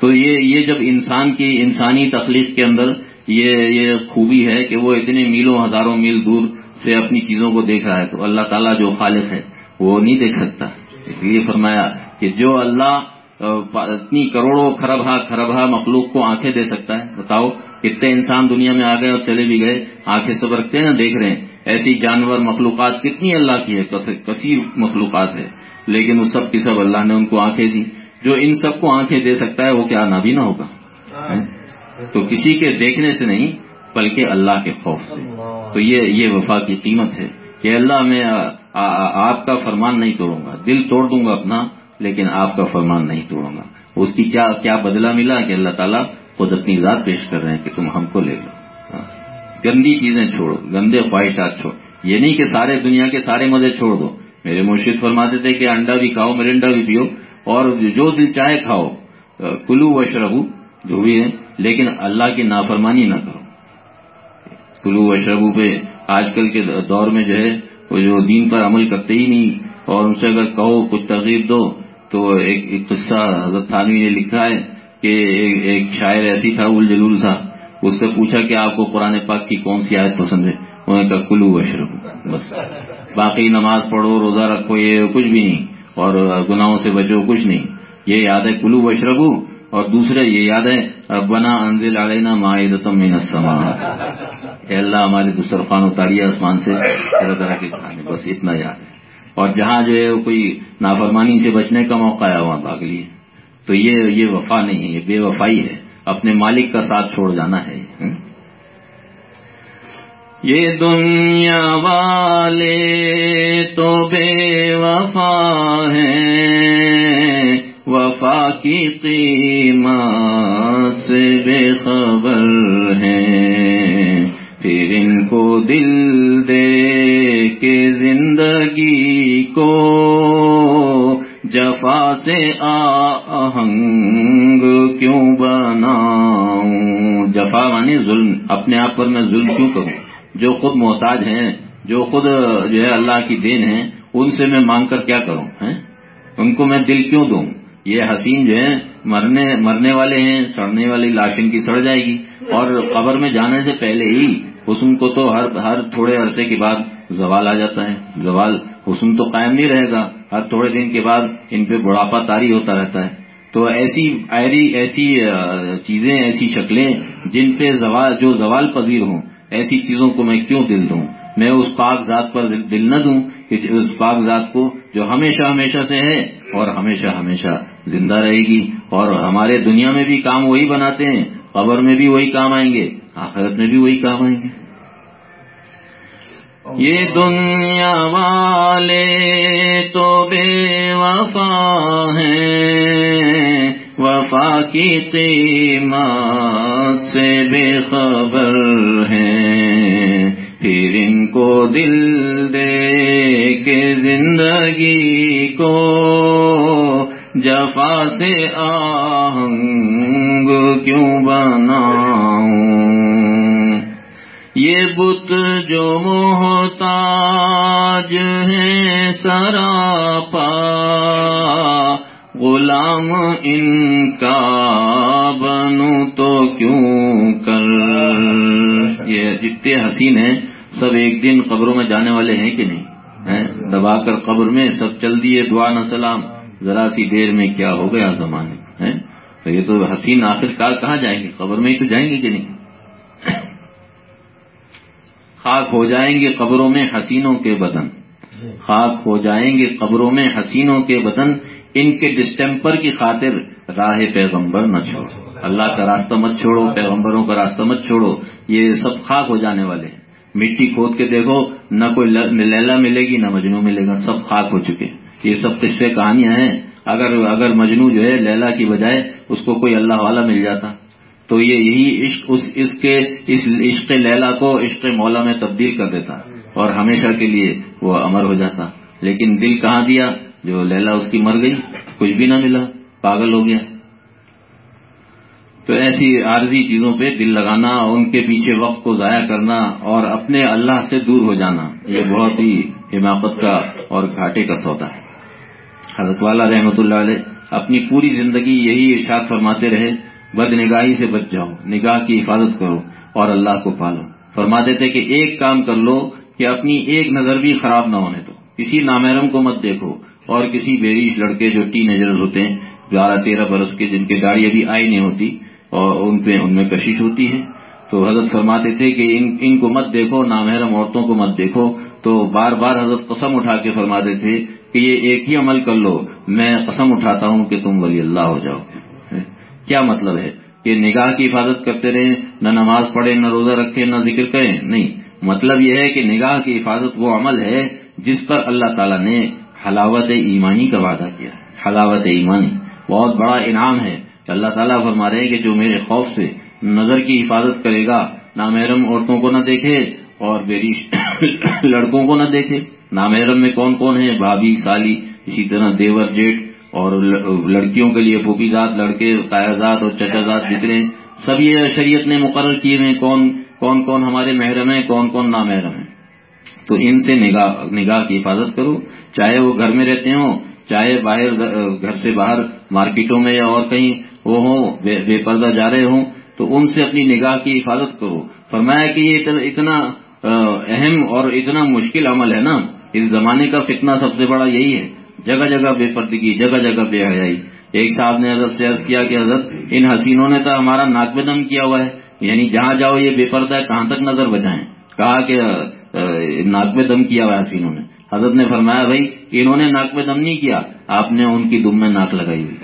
تو یہ یہ جب انسان کی انسانی تخلیق کے اندر یہ یہ خوبی ہے کہ وہ اتنے میلوں ہزاروں میل دور سے اپنی چیزوں کو دیکھ رہا ہے تو اللہ تعالیٰ جو خالق ہے وہ نہیں دیکھ سکتا۔ اس لیے فرمایا کہ جو اللہ اتنی کروڑوں خربہ خربہ مخلوق کو آنکھیں دے سکتا ہے بتاؤ کتنے انسان دنیا میں آ گئے اور چلے بھی گئے آنکھیں سب رکھتے ہیں نا دیکھ رہے ہیں۔ ایسی جانور مخلوقات کتنی اللہ کی ہے کثیر مخلوقات ہے۔ لیکن اس سب کی سب اللہ نے ان کو آنکھیں دی جو ان سب کو آنکھیں دے سکتا ہے وہ کیا نابینا ہوگا؟ تو کسی کے دیکھنے سے نہیں، بلکہ اللہ کے خوف سے۔ تو یہ یہ وفا کی قیمت ہے کہ اللہ میں آپ کا فرمان نہیں توڑوں گا۔ دل توڑ دوں گا اپنا، لیکن آپ کا فرمان نہیں توڑوں گا۔ اس کی کیا کیا بدلہ ملا کہ اللہ تعالیٰ خود اپنی ذات پیش کر رہے ہیں کہ تم ہم کو لے لو۔ ہاں۔ گندی چیزیں چھوڑو، گندے خواہشات چھوڑو۔ یہ نہیں کہ سارے دنیا کے سارے مزے چھوڑ دو۔ میرے مرشد فرماتے تھے کہ انڈا بھی کھاؤ، مرنڈا بھی پیو، اور جو دل چاہے کھاؤ۔ کلو و شربو جو بھی ہے، لیکن اللہ کی نافرمانی نہ کرو۔ کلو و شربو پہ آج کل کے دور میں جو ہے، وہ جو دین پر عمل کرتے ہی نہیں، اور ان سے اگر کہو، کچھ ترغیب دو، تو ایک قصہ حضرت تھانوی نے لکھا ہے کہ ایک شاعر ایسی تھا الجلول تھا۔ اس سے پوچھا کہ آپ کو قرآن پاک کی کون سی آیت پسند ہے؟ انہوں نے کہا، کلو و شربو بس۔ باقی نماز پڑھو، روزہ رکھو، یہ کچھ بھی نہیں، اور گناہوں سے بچو، کچھ نہیں۔ یہ یاد ہے، کلو و شربو اور دوسرے یہ یاد ہے، ربنا انزل علینا معیدتم من السماء۔ اے اللہ، ہمارے دسترخوان اتاری آسمان سے طرح طرح کے کھانے بس اتنا یاد ہے۔ اور جہاں جو ہے کوئی نافرمانی سے بچنے کا موقع ہے، وہاں بھاگ لیے۔ تو یہ یہ وفا نہیں ہے، یہ بے وفائی ہے۔ اپنے مالک کا ساتھ چھوڑ جانا ہے۔ یہ دنیا والے تو بے وفا ہیں۔ وفا کی قیمت سے بے خبر ہیں۔ پھر ان کو دل دے کے زندگی کو جفا سے آہنگ کیوں بناؤں؟ جفا مانی ظلم، اپنے آپ پر میں ظلم کیوں کروں؟ جو خود محتاج ہیں، جو خود جو ہے اللہ کی دین ہے ان سے میں مانگ کر کیا کروں؟ ان کو میں دل کیوں دوں؟ یہ حسین جو ہے مرنے مرنے والے ہیں، سڑنے والی لاشن کی سڑ جائے گی۔ اور قبر میں جانے سے پہلے ہی حسن کو تو ہر ہر تھوڑے عرصے کے بعد زوال آ جاتا ہے۔ زوال، حسن تو قائم نہیں رہے گا۔ ہر تھوڑے دن کے بعد ان پہ بڑھاپا تاری ہوتا رہتا ہے۔ تو ایسی ایری ایسی چیزیں، ایسی شکلیں جن پہ زوال، جو زوال پذیر ہوں، ایسی چیزوں کو میں کیوں دل دوں؟ میں اس پاک ذات پر دل نہ دوں کہ اس پاک ذات کو جو ہمیشہ ہمیشہ سے ہے اور ہمیشہ ہمیشہ زندہ رہے گی اور ہمارے دنیا میں بھی کام وہی بناتے ہیں، قبر میں بھی وہی کام آئیں گے، آخرت میں بھی وہی کام آئیں گے۔ یہ دنیا والے تو بے وفا ہیں، وفا کی قیمت سے بے خبر ہیں۔ پھر ان کو دل دے کے زندگی کو جفا سے آہنگ کیوں بناؤں؟ یہ بت جو محتاج ہیں سراپا، غلام ان کا بنوں تو کیوں کر؟ یہ جتنے حسین ہیں، سب ایک دن قبروں میں جانے والے ہیں کہ نہیں؟ دبا کر قبر میں، سب چل دیے، دعا نہ سلام۔ ذرا سی دیر میں کیا ہو گیا زمانے تو یہ تو حسین آخر کار کہاں جائیں گے؟ قبر میں ہی تو جائیں گے کہ نہیں؟ خاک ہو جائیں گے قبروں میں حسینوں کے بدن۔ خاک ہو جائیں گے قبروں میں حسینوں کے بدن۔ ان کے ڈسٹمپر کی خاطر راہ پیغمبر نہ چھوڑو۔ اللہ کا راستہ مت چھوڑو، پیغمبروں کا راستہ مت چھوڑو۔ یہ سب خاک ہو جانے والے ہیں۔ مٹی کھود کے دیکھو، نہ کوئی لیلا ملے گی، نہ مجنو ملے گا، سب خاک ہو چکے یہ سب قصے کہانیاں ہیں۔ اگر اگر مجنو جو ہے لیلا کی بجائے اس کو کوئی اللہ والا مل جاتا۔ تو یہ یہی عشق اس اس کے اس عشق لیلا کو عشق مولا میں تبدیل کر دیتا۔ اور ہمیشہ کے لیے وہ امر ہو جاتا۔ لیکن دل کہاں دیا؟ جو لیلا اس کی مر گئی، کچھ بھی نہ ملا، پاگل ہو گیا۔ تو ایسی عارضی چیزوں پہ دل لگانا، ان کے پیچھے وقت کو ضائع کرنا، اور اپنے اللہ سے دور ہو جانا، یہ بہت ہی حماقت کا اور گھاٹے کا سودا ہے۔ حضرت والا رحمۃ اللہ علیہ اپنی پوری زندگی یہی ارشاد فرماتے رہے، بد نگاہی سے بچ جاؤ، نگاہ کی حفاظت کرو اور اللہ کو پالو۔ فرماتے تھے کہ ایک کام کر لو کہ اپنی ایک نظر بھی خراب نہ ہونے دو۔ کسی نامحرم کو مت دیکھو اور کسی بیریش لڑکے جو ٹی نظر ہوتے ہیں بارہ تیرہ برس کے، جن کی گاڑی ابھی آئی نہیں ہوتی اور ان پہ، ان میں کشش ہوتی ہے۔ تو حضرت فرماتے تھے کہ ان ان کو مت دیکھو، نامحرم عورتوں کو مت دیکھو۔ تو بار بار حضرت قسم اٹھا کے فرماتے تھے کہ یہ ایک ہی عمل کر لو، میں قسم اٹھاتا ہوں کہ تم ولی اللہ ہو جاؤ۔ کیا مطلب ہے؟ کہ نگاہ کی حفاظت کرتے رہیں، نہ نماز پڑھیں، نہ روزہ رکھیں، نہ ذکر کریں۔ نہیں مطلب یہ ہے کہ نگاہ کی حفاظت وہ عمل ہے جس پر اللہ تعالیٰ نے حلاوت ایمانی کا وعدہ کیا۔ حلاوت ایمانی، بہت بڑا انعام ہے۔ کہ اللہ تعالیٰ فرما رہے ہیں کہ جو میرے خوف سے نظر کی حفاظت کرے گا، نامحرم عورتوں کو نہ دیکھے اور بیریش لڑکوں کو نہ دیکھے۔ نامحرم میں کون کون ہیں؟ بھابھی، سالی، اسی طرح دیور جیٹ اور لڑکیوں کے لیے پھوپھی ذات، لڑکے قیازات اور چچا ذات جتنے سب یہ شریعت نے مقرر کیے ہیں۔ کون کون کون ہمارے محرم ہیں؟ کون کون نامحرم ہیں؟ تو ان سے نگاہ نگاہ کی حفاظت کرو۔ چاہے وہ گھر میں رہتے ہوں، چاہے باہر گھر سے باہر مارکیٹوں میں یا اور کہیں وہ ہوں، بے پردہ جا رہے ہوں، تو ان سے اپنی نگاہ کی حفاظت کرو۔ فرمایا کہ یہ اتنا، اہم اور اتنا مشکل عمل ہے نا۔ اس زمانے کا فتنہ سب سے بڑا یہی ہے۔ جگہ جگہ بے پردگی، جگہ جگہ بے حیائی۔ ایک صاحب نے حضرت سے عرض کیا کہ حضرت، ان حسینوں نے تو ہمارا ناک بے دم کیا ہوا ہے۔ یعنی جہاں جاؤ یہ بے پردہ ہے، کہاں تک نظر بچائیں کہا کہ ناک میں دم کیا ہوا ہے حسینوں نے۔ حضرت نے فرمایا، بھائی، انہوں نے ناک میں دم نہیں کیا، آپ نے ان کی دم میں ناک لگائی ہوئی۔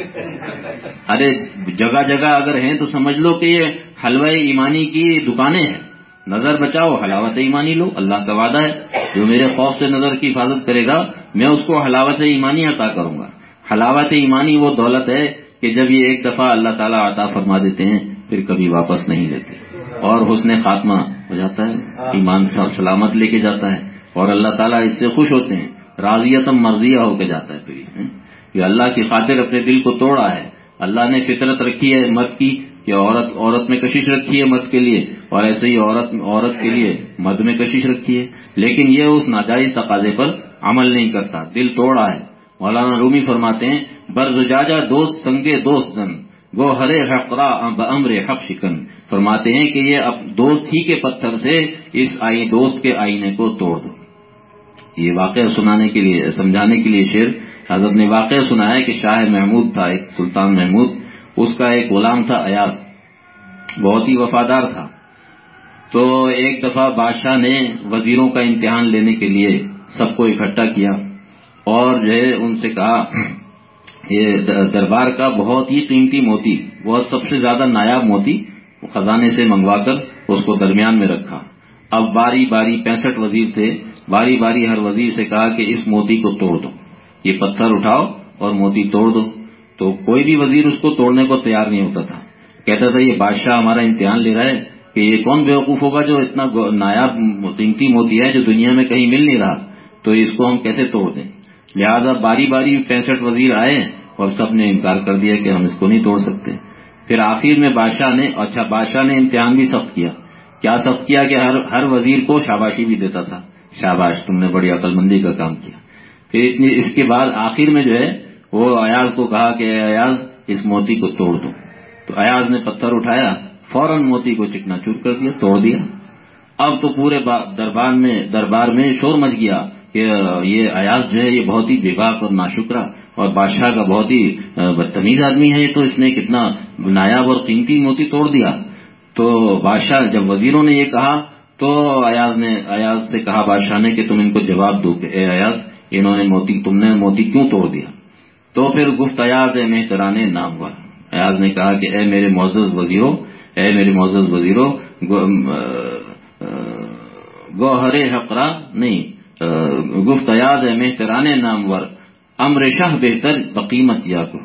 ارے، جگہ جگہ اگر ہیں تو سمجھ لو کہ یہ حلوہ ایمانی کی دکانیں ہیں۔ نظر بچاؤ، حلاوت ایمانی لو، اللہ کا وعدہ ہے، جو میرے خوف سے نظر کی حفاظت کرے گا، میں اس کو حلاوت ایمانی عطا کروں گا۔ حلاوت ایمانی وہ دولت ہے کہ جب یہ ایک دفعہ اللہ تعالیٰ عطا فرما دیتے ہیں، پھر کبھی واپس نہیں لیتے۔ اور حسن خاتمہ ہو جاتا ہے، ایمان سلامت لے کے جاتا ہے، اور اللہ تعالیٰ اس سے خوش ہوتے ہیں راضیتم مرضیہ ہو کے جاتا ہے پھر یہ اللہ کی خاطر اپنے دل کو توڑا ہے۔ اللہ نے فطرت رکھی ہے مرد کی کہ عورت عورت میں کشش رکھی ہے مرد کے لیے اور ایسے ہی عورت عورت کے لیے مرد میں کشش رکھی ہے، لیکن یہ اس ناجائز تقاضے پر عمل نہیں کرتا، دل توڑا ہے۔ مولانا رومی فرماتے ہیں برز جاجا دوست سنگے دوست زن، گو ہرے حقرا امر حق شکن۔ فرماتے ہیں کہ یہ دوست ہی کے پتھر سے اس آئی دوست کے آئینے کو توڑ دو۔ یہ واقعہ سنانے کے لیے سمجھانے کے لیے شیر حضرت نے واقعہ سنا ہے کہ شاہ محمود تھا، ایک سلطان محمود۔ اس کا ایک غلام تھا ایاز، بہت ہی وفادار تھا۔ تو ایک دفعہ بادشاہ نے وزیروں کا امتحان لینے کے لیے سب کو اکٹھا کیا اور جو ہے ان سے کہا، یہ دربار کا بہت ہی قیمتی موتی، بہت سب سے زیادہ نایاب موتی خزانے سے منگوا کر اس کو درمیان میں رکھا۔ اب باری باری پینسٹھ وزیر تھے، باری باری ہر وزیر سے کہا کہ اس موتی کو توڑ دو، یہ پتھر اٹھاؤ اور موتی توڑ دو۔ تو کوئی بھی وزیر اس کو توڑنے کو تیار نہیں ہوتا تھا۔ کہتا تھا، یہ بادشاہ ہمارا امتحان لے رہا ہے کہ یہ کون بیوقوف ہوگا جو اتنا نایاب قیمتی موتی ہے جو دنیا میں کہیں مل نہیں رہا۔ تو اس کو ہم کیسے توڑ دیں؟ لہذا باری باری پینسٹھ وزیر آئے اور سب نے انکار کر دیا کہ ہم اس کو نہیں توڑ سکتے۔ پھر آخر میں بادشاہ نے اچھا بادشاہ نے امتحان بھی سخت کیا۔ کیا سخت کیا کہ ہر ہر وزیر کو شاباشی بھی دیتا تھا۔ شاباش، تم نے بڑی عقل مندی کا کام کیا۔ پھر اس کے بعد آخر میں جو ہے وہ ایاز کو کہا کہ ایاز اس موتی کو توڑ دو۔ تو ایاز نے پتھر اٹھایا، فوراً موتی کو چکنا چور کر دیا توڑ دیا۔ اب تو پورے دربار میں دربار میں شور مچ گیا کہ یہ ایاز جو ہے، یہ بہت ہی بےباک اور ناشکرا اور بادشاہ کا بہت ہی بدتمیز آدمی ہے۔ تو اس نے کتنا نایاب اور قیمتی موتی توڑ دیا۔ تو بادشاہ، جب وزیروں نے یہ کہا، تو ایاز نے ایاز سے کہا بادشاہ نے کہ تم ان کو جواب دو کہ اے ایاز انہوں نے موتی، تم نے موتی کیوں توڑ دیا؟ تو پھر گفت ایاز میں نام ہوا ایاز نے کہا کہ اے میرے معزز وزیروں اے میرے معزز وزیروں گو ہرے حقرا نہیں گفت ایاز میں نامور امر شاہ بہتر بقیمت یا کو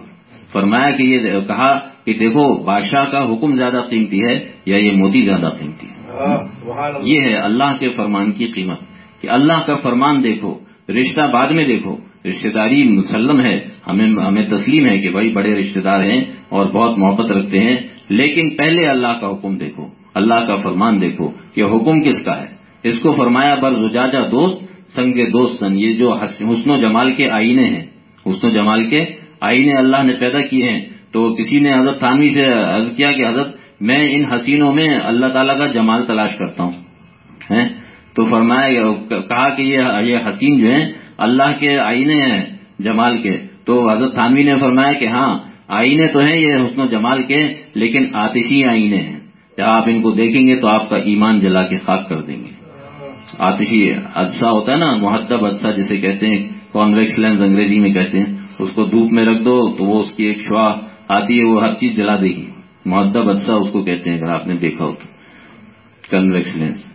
فرمایا کہ یہ کہا کہ دیکھو بادشاہ کا حکم زیادہ قیمتی ہے یا یہ موتی زیادہ قیمتی ہے؟ یہ ہے اللہ کے فرمان کی قیمت کہ اللہ کا فرمان دیکھو رشتہ بعد میں دیکھو رشتہ داری مسلم ہے، ہمیں ہمیں تسلیم ہے کہ بھائی بڑے رشتہ دار ہیں اور بہت محبت رکھتے ہیں، لیکن پہلے اللہ کا حکم دیکھو، اللہ کا فرمان دیکھو کہ حکم کس کا ہے۔ اس کو فرمایا، بر زجاجہ دوست، سنگ دوست یہ جو حسن و جمال کے آئینے ہیں۔ حسن و جمال کے آئینے اللہ نے پیدا کیے ہیں۔ تو کسی نے حضرت تھانوی سے عرض کیا کہ حضرت، میں ان حسینوں میں اللہ تعالیٰ کا جمال تلاش کرتا ہوں۔ تو فرمایا، کہا کہ یہ حسین جو ہیں اللہ کے آئینے ہیں جمال کے۔ تو حضرت تھانوی نے فرمایا کہ ہاں آئینے تو ہیں یہ حسن و جمال کے، لیکن آتشی آئینے ہیں۔ جب آپ ان کو دیکھیں گے تو آپ کا ایمان جلا کے خاک کر دیں گے۔ آتشی ادسا ہوتا ہے نا محدب ادسا جسے کہتے ہیں کانویکس لینس انگریزی میں کہتے ہیں۔ اس کو دھوپ میں رکھ دو تو وہ اس کی ایک شعا آتی ہے، وہ ہر چیز جلا دے گی۔ محدب ادسا اس کو کہتے ہیں، اگر آپ نے دیکھا ہو تو۔ کنویکس لینس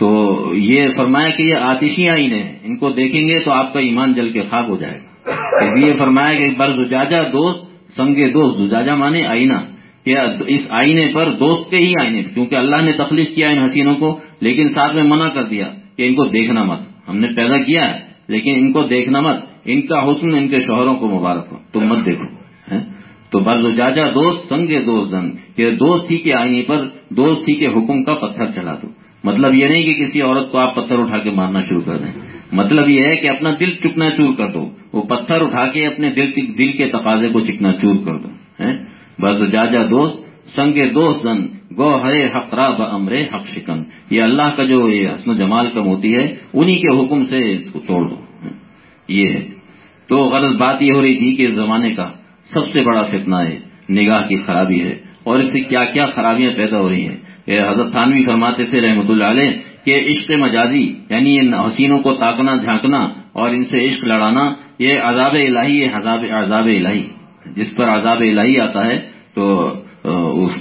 تو یہ فرمایا کہ یہ آتشی آئینے ہیں، ان کو دیکھیں گے تو آپ کا ایمان جل کے خاک ہو جائے گا۔ یہ فرمایا کہ بر زجاجا دوست سنگے دوست زجاجا مانے آئینہ، کہ اس آئینے پر دوست کے ہی آئینے، کیونکہ اللہ نے تخلیق کیا ان حسینوں کو، لیکن ساتھ میں منع کر دیا کہ ان کو دیکھنا مت۔ ہم نے پیدا کیا ہے، لیکن ان کو دیکھنا مت۔ ان کا حسن، ان کے شوہروں کو مبارک ہو۔ تم مت دیکھو تو برز جاجا دوست سنگے دوست زن کہ دوست ہی کے آئینے پر، دوست ہی کے حکم کا پتھر چلا دو۔ مطلب یہ نہیں کہ کسی عورت کو آپ پتھر اٹھا کے مارنا شروع کر دیں۔ مطلب یہ ہے کہ اپنا دل چکنا چور کر دو۔ وہ پتھر اٹھا کے اپنے دل دل کے تقاضے کو چکنا چور کر دو۔ بس جاجا دوست، سنگ دوست زن گو ہرے حقرا ب امرے حق شکن۔ یہ اللہ کا جو یہ حسن و جمال کا موتی ہے، انہی کے حکم سے اس کو توڑ دو۔ یہ ہے۔ تو غلط بات یہ ہو رہی تھی کہ اس زمانے کا سب سے بڑا فتنہ ہے، نگاہ کی خرابی ہے۔ اور اس سے کیا کیا خرابیاں پیدا ہو رہی ہیں؟ حضرت تھانوی فرماتے تھے رحمۃ اللہ علیہ کہ عشق مجازی یعنی ان حسینوں کو تاکنا، جھانکنا اور ان سے عشق لڑانا، یہ عذاب الہی، یہ عذاب الہی۔ جس پر عذاب الہی آتا ہے تو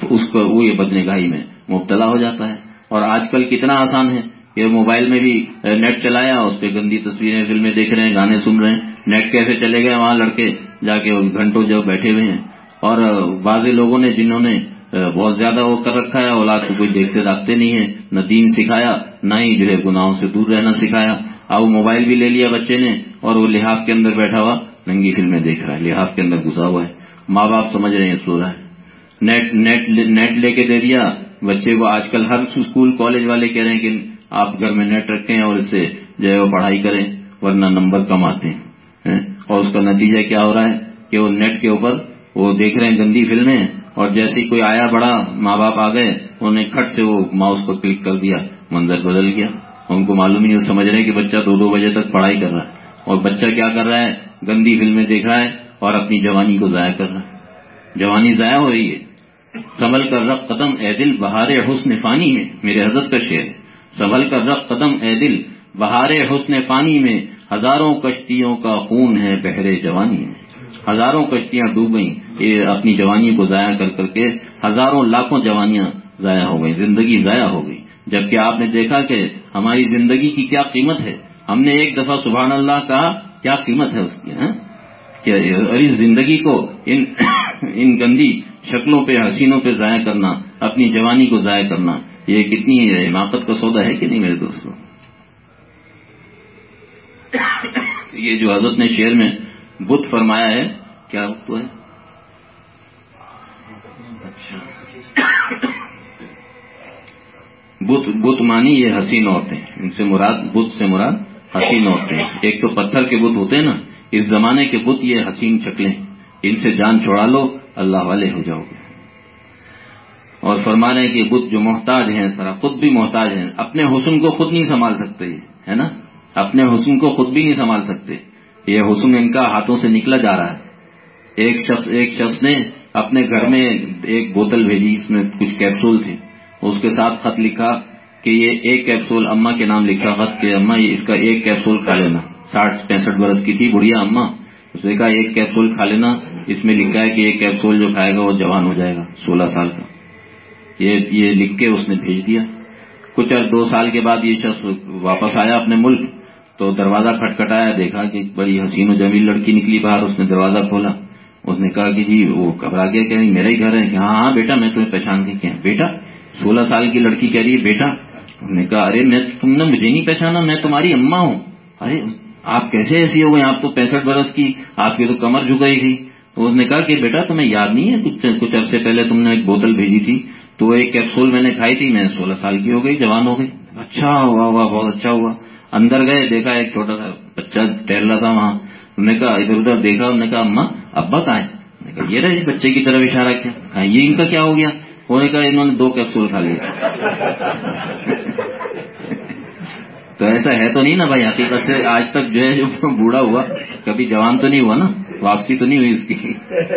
اس کو وہ یہ بدنگاہی میں مبتلا ہو جاتا ہے۔ اور آج کل کتنا آسان ہے کہ موبائل میں بھی نیٹ چلایا، اس پہ گندی تصویریں، فلمیں دیکھ رہے ہیں، گانے سن رہے ہیں۔ نیٹ کیسے چلے گئے، وہاں لڑکے جا کے گھنٹوں جب بیٹھے ہوئے ہیں۔ اور بعض لوگوں نے، جنہوں نے بہت زیادہ وہ کر رکھا ہے، اولاد کو کوئی دیکھتے داختے نہیں ہے نہ دین سکھایا، نہ ہی جو ہے گناہوں سے دور رہنا سکھایا۔ اب وہ موبائل بھی لے لیا بچے نے اور وہ لحاظ کے اندر بیٹھا ہوا، ننگی فلمیں دیکھ رہا ہے لحاظ کے اندر گھسا ہوا ہے۔ ماں باپ سمجھ رہے ہیں، سو رہا ہے۔ نیٹ نیٹ نیٹ لے کے دے دیا، بچے کو آج کل ہر اسکول، کالج والے کہہ رہے ہیں کہ آپ گھر میں نیٹ رکھیں اور اس سے جو ہے وہ پڑھائی کریں، ورنہ نمبر کم آتے ہیں۔ ہاں، اور اس کا نتیجہ کیا ہو رہا ہے کہ وہ نیٹ کے اوپر وہ دیکھ رہے ہیں گندی فلمیں اور جیسے کوئی آیا بڑا ماں باپ آ گئے، انہوں نے کھٹ سے وہ ماؤس پر کلک کر دیا، منظر بدل گیا۔ ان کو معلوم ہی نہیں سمجھ رہے کہ بچہ دو دو بجے تک پڑھائی کر رہا ہے۔ اور بچہ کیا کر رہا ہے؟ گندی فلمیں دیکھ رہا ہے اور اپنی جوانی کو ضائع کر رہا ہے۔ جوانی ضائع ہو رہی ہے۔ سنبھل کر رق قدم، اے دل، بہار حسن فانی میں، میرے حضرت کا شعر۔ سنبھل کر رق قدم، اے دل، بہار حسن فانی میں، ہزاروں کشتیوں کا خون ہے بحر جوانی میں۔ ہزاروں کشتیاں ڈوب گئیں۔ یہ اپنی جوانی کو ضائع کر کر کے ہزاروں لاکھوں جوانیاں ضائع ہو گئی زندگی ضائع ہو گئی۔ جبکہ آپ نے دیکھا کہ ہماری زندگی کی کیا قیمت ہے۔ ہم نے ایک دفعہ سبحان اللہ کہا، کیا قیمت ہے اس کی ہاں؟ اس زندگی کو ان ان گندی شکلوں پہ، حسینوں پہ ضائع کرنا، اپنی جوانی کو ضائع کرنا، یہ کتنی حماقت کا سودا ہے کہ نہیں میرے دوستوں یہ جو حضرت نے شعر میں بت فرمایا ہے کیا تو ہے؟ اچھا۔ بت بت مانی یہ حسین عورتیں۔ ان سے مراد، بت سے مراد حسین عورتیں۔ ایک تو پتھر کے بت ہوتے ہیں نا، اس زمانے کے بت یہ حسین شکلیں۔ ان سے جان چھوڑا لو، اللہ والے ہو جاؤ گے۔ اور فرما رہے کہ بت جو محتاج ہیں سرا خود بھی محتاج ہیں۔ اپنے حسن کو خود نہیں سنبھال سکتے، ہے نا؟ اپنے حسن کو خود بھی نہیں سنبھال سکتے۔ یہ حسن ان کا ہاتھوں سے نکلا جا رہا ہے۔ ایک شخص ایک شخص نے اپنے گھر میں ایک بوتل بھیجی اس میں کچھ کیپسول تھے۔ اس کے ساتھ خط لکھا کہ یہ ایک کیپسول اما کے نام لکھا۔ خط کہ اما اس کا ایک کیپسول کھا لینا۔ ساٹھ، پینسٹھ برس کی تھی، بڑھیا اما اس نے کہا، ایک کیپسول کھا لینا۔ اس میں لکھا ہے کہ ایک کیپسول جو کھائے گا وہ جوان ہو جائے گا، سولہ سال کا۔ یہ یہ لکھ کے اس نے بھیج دیا۔ کچھ دو سال کے بعد یہ شخص واپس آیا اپنے ملک۔ تو دروازہ کھٹکھٹایا، دیکھا کہ بڑی حسین و جمیل لڑکی نکلی باہر، اس نے دروازہ کھولا۔ اس نے کہا کہ جی وہ گھبرا گیا کہ میرا ہی گھر ہے۔ کہ ہاں ہاں بیٹا، میں تمہیں پہچان کے کیا؟ بیٹا، سولہ سال کی لڑکی کہہ رہی ہے، بیٹا۔ انہوں نے کہا، ارے، میں، تم نے مجھے نہیں پہچانا، میں تمہاری اما ہوں۔ ارے، آپ کیسے ایسی ہو گئے؟ آپ تو پینسٹھ برس کی، آپ کی تو کمر جھکائی تھی تو اس نے کہا کہ بیٹا، تمہیں یاد نہیں ہے؟ کچھ عرصے پہلے تم نے ایک بوتل بھیجی تھی۔ تو ایک کیپسول میں نے کھائی تھی، میں سولہ سال کی ہو گئی، جوان ہو گئی۔ اچھا ہوا ہوا، بہت اچھا ہوا۔ اندر گئے، دیکھا، ایک چھوٹا سا بچہ ٹہل رہا تھا وہاں۔ انہوں نے کہا، ادھر ادھر، دیکھا۔ انہوں نے کہا اما ابا کہا، یہ رہے جی، بچے کی طرف اشارہ کیا۔ کہا، یہ ان کا کیا ہو گیا؟ انہوں نے کہا انہوں نے دو کیپسول کھا لیا تو ایسا ہے تو نہیں نا بھائی؟ حقیقت سے آج تک جو ہے، جو بوڑھا ہوا، کبھی جوان تو نہیں ہوا نا؟ واپسی تو نہیں ہوئی اس کی۔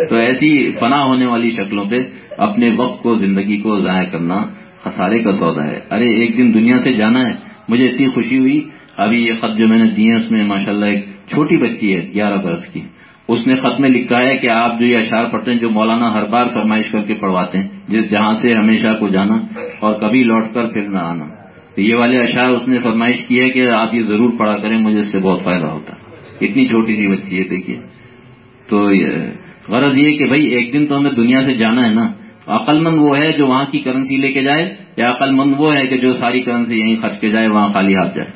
تو ایسی پناہ ہونے والی شکلوں پہ اپنے وقت کو، زندگی کو ضائع کرنا خسارے کا سودا ہے۔ ارے، ایک دن دنیا سے جانا ہے۔ مجھے اتنی خوشی ہوئی۔ ابھی یہ خط جو میں نے دیے اس میں ماشاء اللہ ایک چھوٹی بچی ہے، گیارہ برس کی۔ اس نے خط میں لکھا ہے کہ آپ جو یہ اشعار پڑھتے ہیں، جو مولانا ہر بار فرمائش کر کے پڑھواتے ہیں، جس جہاں سے ہمیشہ کو جانا اور کبھی لوٹ کر پھر نہ آنا۔ تو یہ والے اشعار اس نے فرمائش کی ہے کہ آپ یہ ضرور پڑھا کریں، مجھے اس سے بہت فائدہ ہوتا۔ ہے اتنی چھوٹی سی بچی ہے، دیکھیے۔ تو غرض یہ کہ بھائی، ایک دن تو ہمیں دنیا سے جانا ہے نا۔ عقل مند وہ ہے جو وہاں کی کرنسی لے کے جائے، یا عقل مند وہ ہے کہ جو ساری کرنسی یہیں خرچ کے جائے، وہاں خالی ہاتھ جائے۔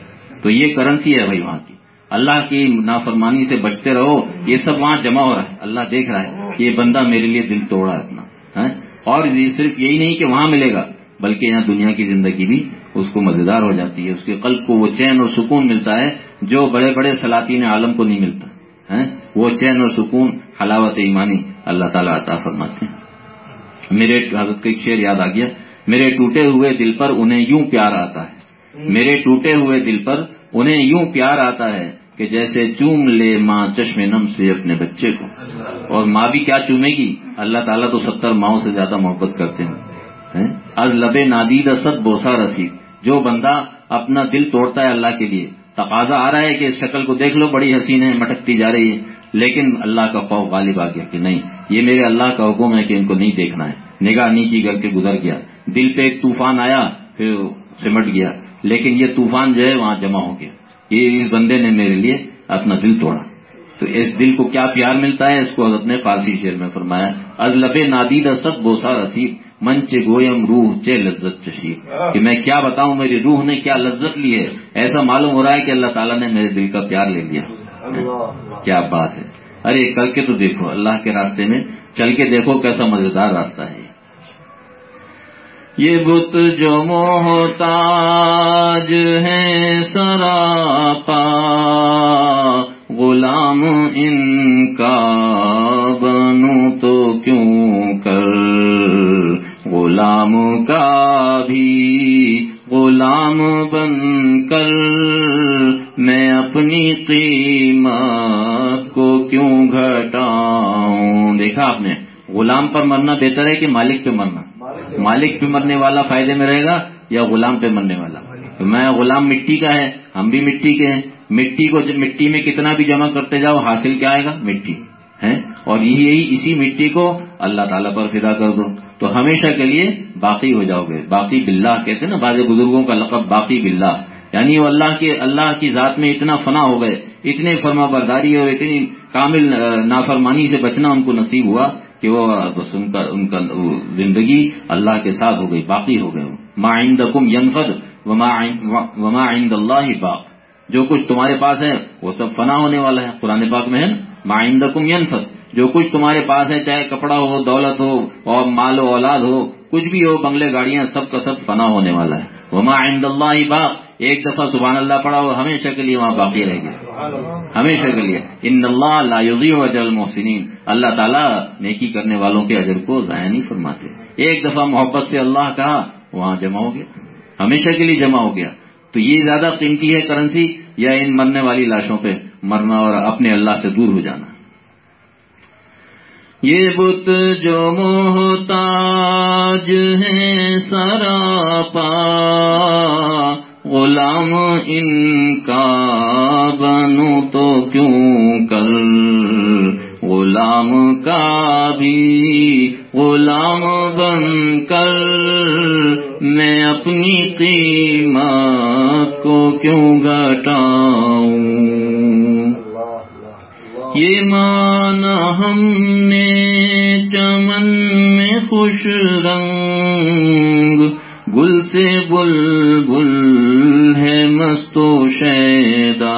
تو یہ کرنسی ہے بھائی وہاں کی۔ اللہ کی نافرمانی سے بچتے رہو، یہ سب وہاں جمع ہو رہا ہے۔ اللہ دیکھ رہا ہے کہ یہ بندہ میرے لیے دل توڑا ہے اپنا ہاں؟ اور صرف یہی نہیں کہ وہاں ملے گا، بلکہ یہاں دنیا کی زندگی بھی اس کو مزیدار ہو جاتی ہے۔ اس کے قلب کو وہ چین اور سکون ملتا ہے جو بڑے بڑے سلاطین عالم کو نہیں ملتا ہاں؟ وہ چین اور سکون حلاوت ایمانی اللہ تعالیٰ عطا فرماتے ہیں۔ میرے حضرت کا ایک شعر یاد آ گیا۔ میرے ٹوٹے ہوئے دل پر انہیں یوں پیار آتا ہے۔ میرے ٹوٹے ہوئے دل پر انہیں یوں پیار آتا ہے۔ کہ جیسے چوم لے ماں چشم نم سے اپنے بچے کو۔ اور ماں بھی کیا چومے گی؟ اللہ تعالیٰ تو ستر ماؤں سے زیادہ محبت کرتے ہیں۔ از لبے نادید اسد بوسا رسی جو بندہ اپنا دل توڑتا ہے اللہ کے لیے، تقاضا آ رہا ہے کہ اس شکل کو دیکھ لو، بڑی حسین ہے، مٹکتی جا رہی ہے۔ لیکن اللہ کا خوف غالب آ گیا کہ نہیں، یہ میرے اللہ کا حکم ہے کہ ان کو نہیں دیکھنا ہے۔ نگاہ نیچی کر کے گزر گیا۔ دل پہ ایک طوفان آیا، پھر سمٹ گیا۔ لیکن یہ طوفان جو ہے، وہاں جمع ہو گیا۔ یہ اس بندے نے میرے لیے اپنا دل توڑا۔ تو اس دل کو کیا پیار ملتا ہے؟ اس کو حضرت نے فارسی شعر میں فرمایا از لب نادید ست بوسا رسید من چے گویم روح چے لذت چشی کہ میں کیا بتاؤں میری روح نے کیا لذت لی ہے؟ ایسا معلوم ہو رہا ہے کہ اللہ تعالیٰ نے میرے دل کا پیار لے لیا۔ کیا بات ہے۔ ارے کر کے تو دیکھو اللہ کے راستے میں چل کے دیکھو کیسا مزیدار راستہ ہے۔ یہ بت جو محتاج ہے سراپا، غلام ان کا بنو تو کیوں کر؟ غلام کا بھی غلام بن کر، میں اپنی قیمت کو کیوں گھٹاؤں؟ دیکھا آپ نے، غلام پر مرنا بہتر ہے کہ مالک پہ مرنا؟ مالک پہ مرنے والا فائدے میں رہے گا یا غلام پہ مرنے والا؟ میں غلام مٹی کا ہے، ہم بھی مٹی کے ہیں۔ مٹی کو مٹی میں کتنا بھی جمع کرتے جاؤ، حاصل کیا آئے گا؟ مٹی ہے اور یہی اسی مٹی کو اللہ تعالیٰ پر فدا کر دو۔ تو ہمیشہ کے لیے باقی ہو جاؤ گے۔ باقی بلّہ کہتے ہیں نا، بعض بزرگوں کا لقب باقی بلّہ یعنی وہ اللہ کے اللہ کی ذات میں اتنا فنا ہو گئے، اتنے فرما برداری اور اتنی کامل نافرمانی سے بچنا ان کو نصیب ہوا۔ کہ وہ بس ان کا ان کا زندگی اللہ کے ساتھ ہو گئی، باقی ہو گئے ما عندکم ینفد وما عند اللہ باق۔ جو کچھ تمہارے پاس ہے، وہ سب فنا ہونے والا ہے۔ قرآن پاک میں ہے ما عندکم ینفد جو کچھ تمہارے پاس ہے، چاہے کپڑا ہو، دولت ہو، اور مال و اولاد ہو، کچھ بھی ہو، بنگلے گاڑیاں، سب کا سب فنا ہونے والا ہے۔ وما عند اللہ باق. ایک دفعہ سبحان اللہ پڑھا ہو ہمیشہ کے لیے وہاں باقی رہ گیا. ہمیشہ کے لیے. ان اللہ لا یضیع اجر المحسنین. اللہ تعالیٰ نیکی کرنے والوں کے اجر کو ضائع نہیں فرماتے. ایک دفعہ محبت سے اللہ کہا، وہاں جمع ہو گیا. ہمیشہ کے لیے جمع ہو گیا. تو یہ زیادہ قیمتی ہے کرنسی یا ان مرنے والی لاشوں پہ مرنا اور اپنے اللہ سے دور ہو جانا؟ یہ بت جو محتاج ہیں سراپا غلام ان کا بنو تو کیوں کر؟ غلام کا بھی غلام بن کر میں اپنی قیمت کو کیوں گٹاؤں یہ مانا ہم نے چمن میں خوش رنگ، گل سے بل بل ہے مستو شیدا۔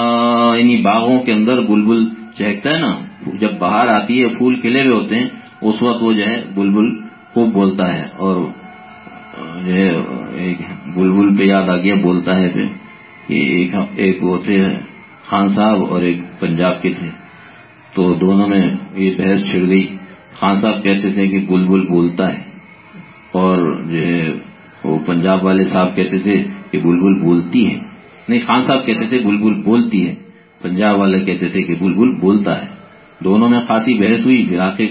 یعنی باغوں کے اندر بلبل چہکتا ہے نا، جب باہر آتی ہے، پھول کھلے ہوئے ہوتے ہیں، اس وقت وہ جو ہے بلبل خوب بولتا ہے اور جو ہے ایک بلبل پہ یاد آ گیا، بولتا ہے پھر ایک وہ تھے، خان صاحب اور ایک پنجاب کے تھے۔ تو دونوں میں یہ بحث چھڑ گئی۔ خان صاحب کہتے تھے کہ بلبل بولتا ہے۔ اور جو ہے وہ پنجاب والے صاحب کہتے تھے کہ بلبل بولتی ہے۔ نہیں، خان صاحب کہتے تھے بلبل بولتی ہے۔ پنجاب والے کہتے تھے کہ بلبل بولتا ہے۔ دونوں میں خاصی بحث ہوئی پھر آخر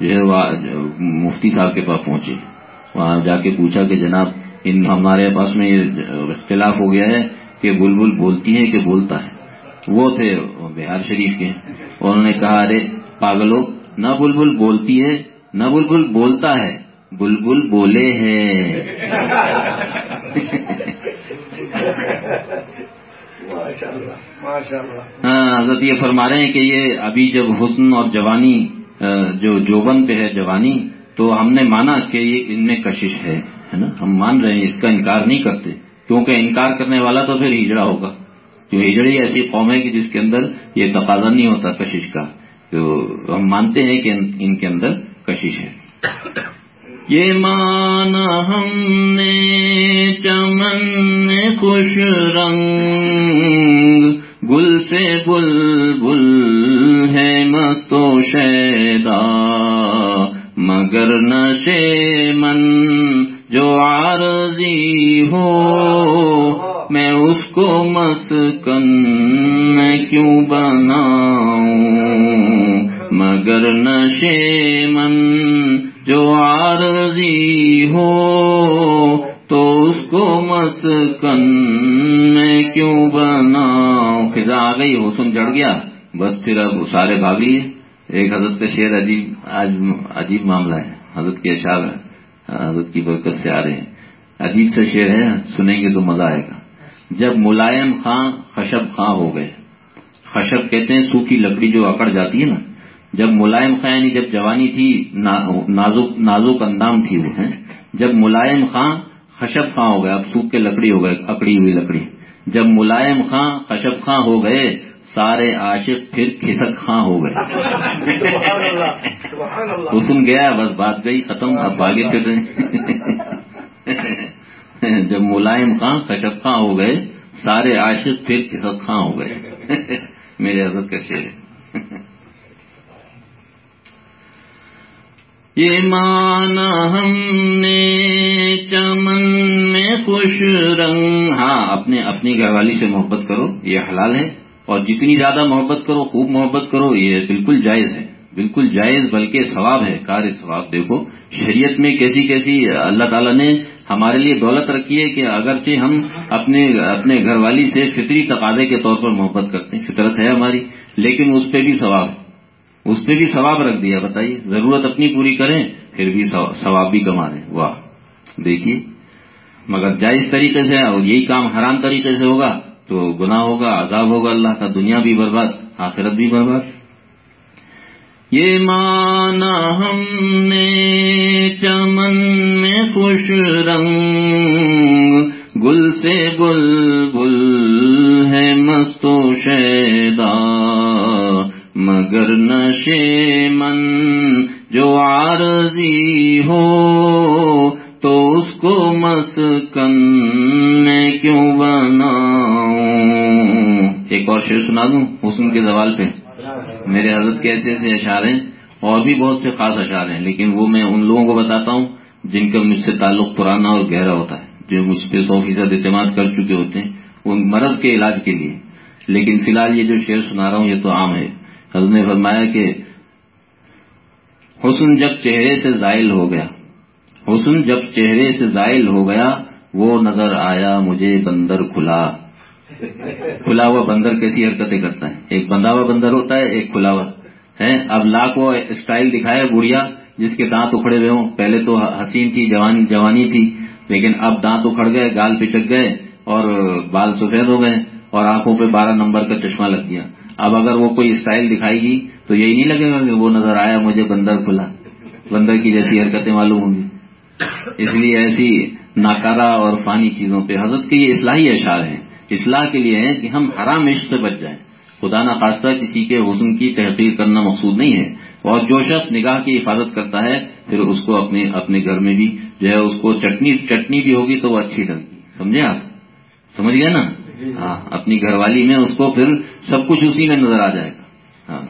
جو ہے مفتی صاحب کے پاس پہنچے۔ وہاں جا کے پوچھا کہ جناب، ان ہمارے پاس میں یہ اختلاف ہو گیا ہے کہ بلبل بولتی ہے کہ بولتا ہے۔ وہ تھے بہار شریف کے۔ انہوں نے کہا ارے پاگلو نہ بلبل بولتی ہے نہ بلبل بولتا ہے بلبل بولے ہے ہاں حضرت یہ فرما رہے ہیں کہ یہ ابھی جب حسن اور جوانی جو جوبن پہ ہے جوانی تو ہم نے مانا کہ یہ ان میں کشش ہے نا؟ ہم مان رہے ہیں اس کا انکار نہیں کرتے کیونکہ انکار کرنے والا تو پھر ہجڑا ہوگا۔ جو ہجڑی ایسی قوم ہے کہ جس کے اندر یہ تقاضا نہیں ہوتا کشش کا، تو ہم مانتے ہیں کہ ان کے اندر کشش ہے۔ یہ مانا ہم نے چمن خوش رنگ، گل سے بل بل ہے مستو شیدا۔ مگر نشے من جو عارضی ہو میں اس کو مسکن میں کیوں بناؤں؟ مگر نشے من جو عارضی ہو تو اس کو مسکن میں کیوں بناؤں؟ خزا آ گئی حسن جڑ گیا۔ بس پھر اب سارے بھاگ لیے۔ ایک حضرت کا شعر عجیب آج عجیب معاملہ ہے۔ حضرت کے اشعار، حضرت کی برکت سے آ رہے ہیں۔ عجیب سے شعر ہے، سنیں گے تو مزہ آئے گا۔ جب ملائم خاں خشب خاں ہو گئے۔ خشب کہتے ہیں سوکھی لکڑی جو اکڑ جاتی ہے نا۔ جب ملائم خاں یعنی جب جوانی تھی نازک نازک اندام تھی وہ ہیں۔ جب ملائم خاں خشب خاں ہو گئے اب سوکھ کے لکڑی ہو گئے اکڑی ہوئی لکڑی۔ جب ملائم خاں خشب خاں ہو گئے سارے عاشق پھر کھسک خاں ہو گئے۔ حسن گیا بس بات گئی ختم۔ اب بھاگے پھر رہے جب ملائم خاں خشب خاں ہو گئے، سارے عاشق پھر کھسک خاں ہو گئے۔ میرے حضرت کا شعر۔ یہ مانا ہم نے چمن میں خوش رنگ ہاں اپنے اپنی گھر والی سے محبت کرو، یہ حلال ہے۔ اور جتنی زیادہ محبت کرو، خوب محبت کرو، یہ بالکل جائز ہے۔ بالکل جائز، بلکہ ثواب ہے، کار ثواب۔ دیکھو، شریعت میں کیسی کیسی اللہ تعالیٰ نے ہمارے لیے دولت رکھی ہے کہ اگرچہ ہم اپنے اپنے گھر والی سے فطری تقاضے کے طور پر محبت کرتے ہیں، فطرت ہے ہماری، لیکن اس پہ بھی ثواب اس پہ بھی ثواب رکھ دیا، بتائیے، ضرورت اپنی پوری کریں، پھر بھی ثواب بھی کما دیں واہ، دیکھیے، مگر جائز طریقے سے اور یہی کام حرام طریقے سے ہوگا تو گناہ ہوگا، عذاب ہوگا، اللہ کا دنیا بھی برباد، آخرت بھی برباد۔ یہ مانا ہم نے چمن میں خوش رنگ، گل سے گل گل ہے مستو شیدا۔ مگر نشے من جو عارضی ہو، تو اس کو مسکن میں کیوں بناؤں؟ ایک اور شعر سنا دوں، حسن کے زوال پہ۔ میرے حضرت کے ایسے ایسے اشعار ہیں، اور بھی بہت سے خاص اشعار ہیں، لیکن وہ میں ان لوگوں کو بتاتا ہوں جن کا مجھ سے تعلق پرانا اور گہرا ہوتا ہے، جو مجھ پہ سو فیصد اعتماد کر چکے ہوتے ہیں، ان مرض کے علاج کے لیے۔ لیکن فی الحال یہ جو شعر سنا رہا ہوں، یہ تو عام ہے۔ حضرت نے فرمایا کہ حسن جب چہرے سے زائل ہو گیا، حسن جب چہرے سے زائل ہو گیا، وہ نظر آیا مجھے بندر کھلا۔ کھلا ہوا بندر کیسی حرکتیں کرتا ہے؟ ایک بندھا ہوا بندر ہوتا ہے، ایک کھلا ہوا ہے اب لاکھ وہ اسٹائل دکھایا گڑیا جس کے دانت اکھڑے ہوئے ہوں۔ پہلے تو حسین تھی، جوانی تھی، لیکن اب دانت اکھڑ گئے، گال پچک گئے اور بال سفید ہو گئے اور آنکھوں پہ بارہ نمبر کا چشمہ لگ گیا۔ اب اگر وہ کوئی اسٹائل دکھائے گی تو یہی نہیں لگے گا کہ وہ نظر آیا مجھے بندر کھلا۔ بندر کی جیسی حرکتیں معلوم ہوں گی۔ اس لیے ایسی ناکارہ اور فانی چیزوں پہ حضرت کے یہ اصلاحی اشعار ہیں۔ اصلاح کے لیے ہے کہ ہم حرام عشق سے بچ جائیں۔ خدا نہ خواستہ کسی کے حسن کی تحقیر کرنا مقصود نہیں ہے۔ اور جو شخص نگاہ کی حفاظت کرتا ہے پھر اس کو اپنے اپنے گھر میں بھی جو ہے اس کو چٹنی چٹنی بھی ہوگی تو وہ اچھی لگے گی سمجھے آپ؟ سمجھ گئے نا؟ ہاں اپنی گھر والی میں اس کو پھر سب کچھ اسی میں نظر آ جائے گا۔ ہاں۔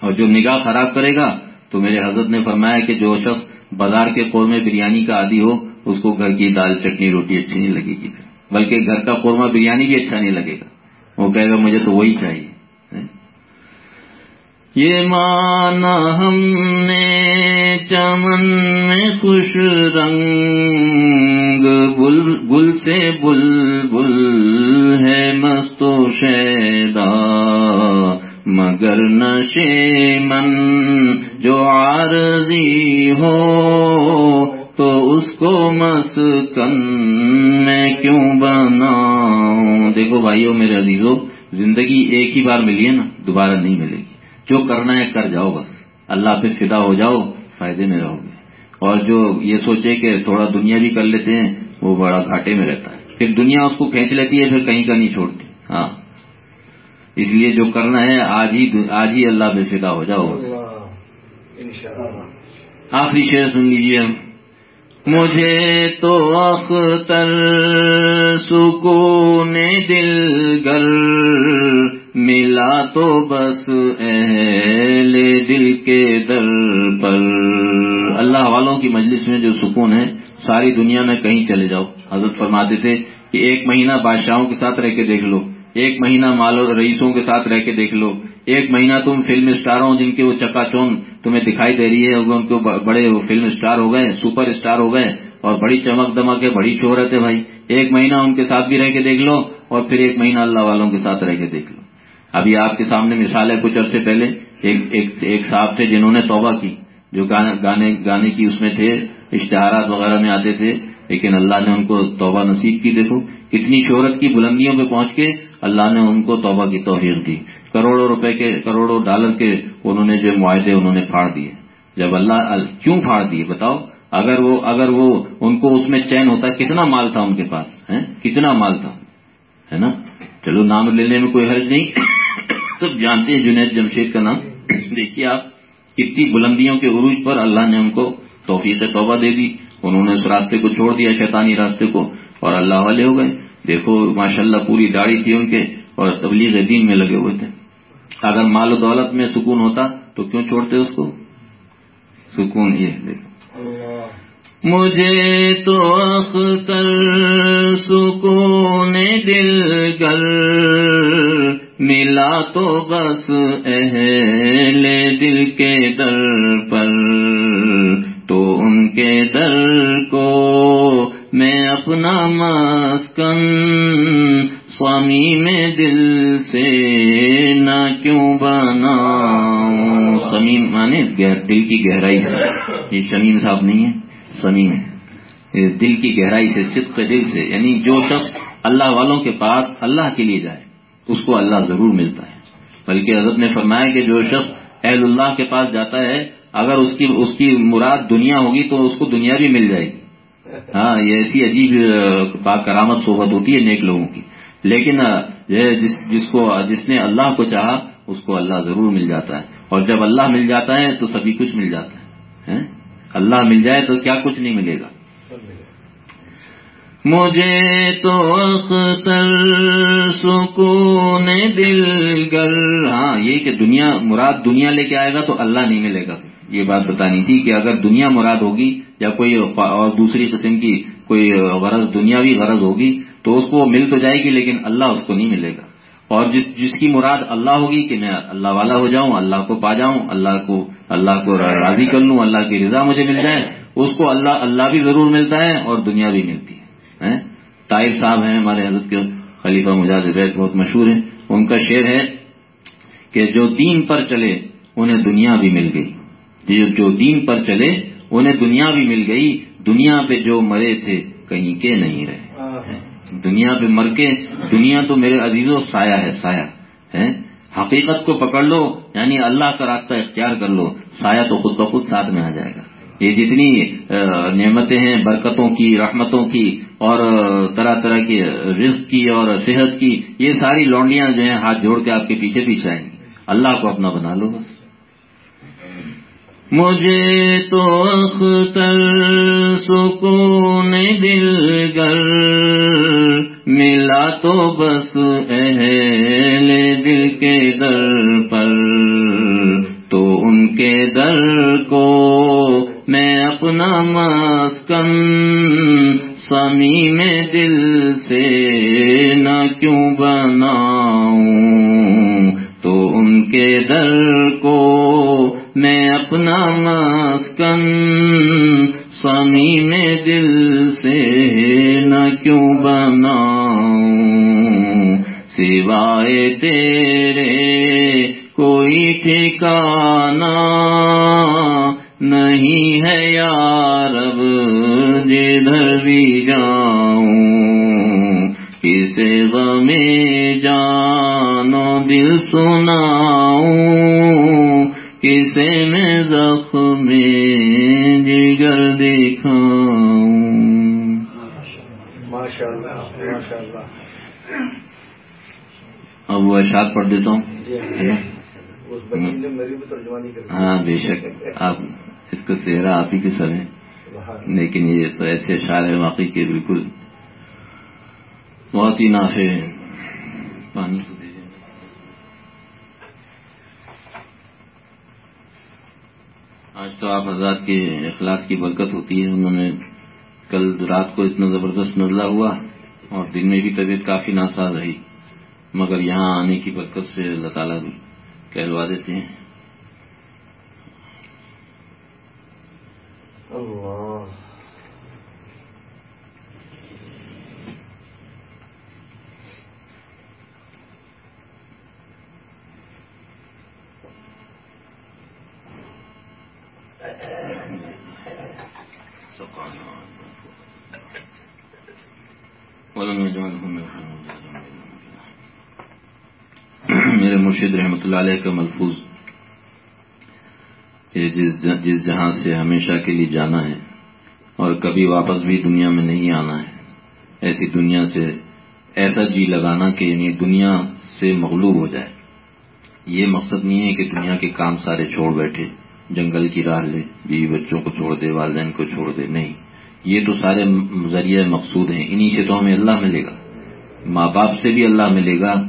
اور جو نگاہ خراب کرے گا تو میرے حضرت نے فرمایا کہ جو شخص بازار کے قورمے بریانی کا عادی ہو اس کو گھر کی دال چٹنی روٹی اچھی نہیں لگے گی۔ بلکہ گھر کا قورمہ بریانی بھی اچھا نہیں لگے گا۔ وہ کہے گا، مجھے تو وہی چاہیے۔ یہ مانا ہم نے چمن میں خوش رنگ، بل، گل سے بل بل ہے مستو شیدا۔ مگر نشے من جو عارضی ہو تو اس کو مسکن میں کیوں بناؤں؟ دیکھو بھائیو میرے عزیزو زندگی ایک ہی بار ملی ہے نا دوبارہ نہیں ملے گی۔ جو کرنا ہے کر جاؤ بس۔ اللہ پہ فدا ہو جاؤ فائدے میں رہو گے۔ اور جو یہ سوچے کہ تھوڑا دنیا بھی کر لیتے ہیں وہ بڑا گھاٹے میں رہتا ہے۔ پھر دنیا اس کو کھینچ لیتی ہے پھر کہیں کا نہیں چھوڑتی۔ ہاں۔ اس لیے جو کرنا ہے آج ہی آج ہی اللہ بے فدا ہو جاؤ آخری شعر سن لیجیے ہم۔ مجھے تو اختر سکون دل گر ملا تو بس اہل دل کے در پر۔ اللہ والوں کی مجلس میں جو سکون ہے، ساری دنیا میں کہیں چلے جاؤ۔ حضرت فرماتے تھے کہ ایک مہینہ بادشاہوں کے ساتھ رہ کے دیکھ لو۔ ایک مہینہ مالو رئیسوں کے ساتھ رہ کے دیکھ لو۔ ایک مہینہ تم فلم اسٹاروں جن کے وہ چکا چون تمہیں دکھائی دے رہی ہے، ان کو بڑے فلم اسٹار ہو گئے، سپر اسٹار ہو گئے اور بڑی چمک دمک ہے، بڑی شہرت ہے بھائی۔ ایک مہینہ ان کے ساتھ بھی رہ کے دیکھ لو اور پھر ایک مہینہ اللہ والوں کے ساتھ رہ کے دیکھ لو۔ ابھی آپ کے سامنے مثال ہے کچھ عرصے پہلے، ایک صاحب تھے جنہوں نے توبہ کی، جو گانے گانے کی اس میں تھے، اشتہارات وغیرہ میں آتے تھے، لیکن اللہ نے ان کو توبہ نصیب کی۔ دیکھو، کتنی شہرت کی، بلندیوں پہ پہنچ کے اللہ نے ان کو توبہ کی توفیق دی۔ کروڑوں روپے کے، کروڑوں ڈالر کے انہوں نے جو معاہدے انہوں نے پھاڑ دیے۔ جب اللہ کیوں پھاڑ دیے بتاؤ؟ اگر وہ اگر وہ ان کو اس میں چین ہوتا، کتنا مال تھا ان کے پاس؟ کتنا مال تھا؟ ہے نا؟ چلو نام لینے میں کوئی حرج نہیں۔ سب جانتے ہیں جنید جمشید کا نام۔ دیکھیے آپ کتنی بلندیوں کے عروج پر اللہ نے ان کو توفیق توبہ دے دی۔ انہوں نے اس راستے کو چھوڑ دیا، شیطانی راستے کو، اور اللہ والے ہو گئے۔ دیکھو ماشاء اللہ پوری داڑھی تھی ان کے اور تبلیغ دین میں لگے ہوئے تھے۔ اگر مال و دولت میں سکون ہوتا تو کیوں چھوڑتے اس کو؟ سکون یہ دیکھو۔ مجھے تو اختر سکون دل گر ملا تو بس اہل دل کے در پر۔ تو ان کے در کو میں اپنا مسکن سوامی میں دل سے نہ کیوں بنا سمیم مانے دل کی گہرائی سے۔ یہ شمیم صاحب نہیں ہے سمیم ہے دل کی گہرائی سے، صدق دل سے۔ یعنی جو شخص اللہ والوں کے پاس اللہ کے لیے جائے، اس کو اللہ ضرور ملتا ہے۔ بلکہ حضرت نے فرمایا کہ جو شخص اہل اللہ کے پاس جاتا ہے، اگر اس کی اس کی مراد دنیا ہوگی تو اس کو دنیا بھی مل جائے گی۔ ہاں یہ ایسی عجیب پاک کرامت صحبت ہوتی ہے نیک لوگوں کی۔ لیکن جس جس کو، جس نے اللہ کو چاہا، اس کو اللہ ضرور مل جاتا ہے۔ اور جب اللہ مل جاتا ہے، تو سبھی کچھ مل جاتا ہے۔ اللہ مل جائے تو کیا کچھ نہیں ملے گا۔ مجھے تو اختر سکون دل گر۔ ہاں یہ کہ دنیا، مراد دنیا لے کے آئے گا تو اللہ نہیں ملے گا۔ یہ بات بتانی تھی کہ اگر دنیا مراد ہوگی یا کوئی اور دوسری قسم کی کوئی غرض دنیاوی غرض ہوگی تو اس کو مل تو جائے گی لیکن اللہ اس کو نہیں ملے گا۔ اور جس جس کی مراد اللہ ہوگی کہ میں اللہ والا ہو جاؤں، اللہ کو پا جاؤں، اللہ کو اللہ کو راضی کر لوں، اللہ کی رضا مجھے مل جائے، اس کو اللہ اللہ بھی ضرور ملتا ہے اور دنیا بھی ملتی ہے۔ طاہر صاحب ہیں ہمارے حضرت کے خلیفہ مجاز بیت بہت مشہور ہیں۔ ان کا شعر ہے کہ جو دین پر چلے، انہیں دنیا بھی مل گئی۔ جو دین پر چلے انہیں دنیا بھی مل گئی دنیا پہ جو مرے تھے کہیں کے نہیں رہے۔ دنیا پہ مر کے دنیا تو میرے عزیزوں سایہ ہے سایہ۔ ہے حقیقت کو پکڑ لو یعنی اللہ کا راستہ اختیار کر لو سایہ تو خود بخود ساتھ میں آ جائے گا۔ یہ جتنی نعمتیں ہیں برکتوں کی رحمتوں کی اور طرح طرح کی رزق کی اور صحت کی یہ ساری لونڈیاں جو ہیں ہاتھ جوڑ کے آپ کے پیچھے پیچھے آئیں گی۔ اللہ کو اپنا بنا لو بس۔ مجھے تو اختر سکون دل گر۔ ملا تو بس اہل دل کے در پر۔ تو ان کے در کو میں اپنا مسکن۔ سمی میں دل سے نہ کیوں بناؤں؟ تو ان کے در اپنا مسکن سمی میں دل سے نہ کیوں بناؤں؟ سوائے تیرے کوئی ٹھکانا نہیں ہے یار، اب جدھر بھی جاؤں۔ کسے غم جانو دل سناؤں اب وہ اشاد پڑھ دیتا ہوں۔ جی ہاں۔ دی۔ ہاں بے شک۔ آپ اس کو چہرہ آپ ہی کے سر ہیں لیکن یہ تو ایسے اشعار ہیں واقعی کے بالکل بہت ہی نافع ہیں۔ پانی آج تو آپ حضرات کے اخلاص کی برکت ہوتی ہے۔ انہوں نے کل رات کو اتنا زبردست نزلہ ہوا اور دن میں بھی طبیعت کافی ناساز رہی۔ مگر یہاں آنے کی برکت سے اللہ تعالیٰ کہلوا دیتے ہیں۔ اللہ۔ میرے مرشد رحمۃ اللہ علیہ کا ملفوظ جس جس جہاں سے ہمیشہ کے لیے جانا ہے اور کبھی واپس بھی دنیا میں نہیں آنا ہے، ایسی دنیا سے ایسا جی لگانا کہ یعنی دنیا سے مغلوب ہو جائے۔ یہ مقصد نہیں ہے کہ دنیا کے کام سارے چھوڑ بیٹھے، جنگل کی راہ لے، بیوی بچوں کو چھوڑ دے، والدین کو چھوڑ دے، نہیں۔ یہ تو سارے ذریعہ مقصود ہیں، انہی سے تو ہمیں اللہ ملے گا۔ ماں باپ سے بھی اللہ ملے گا،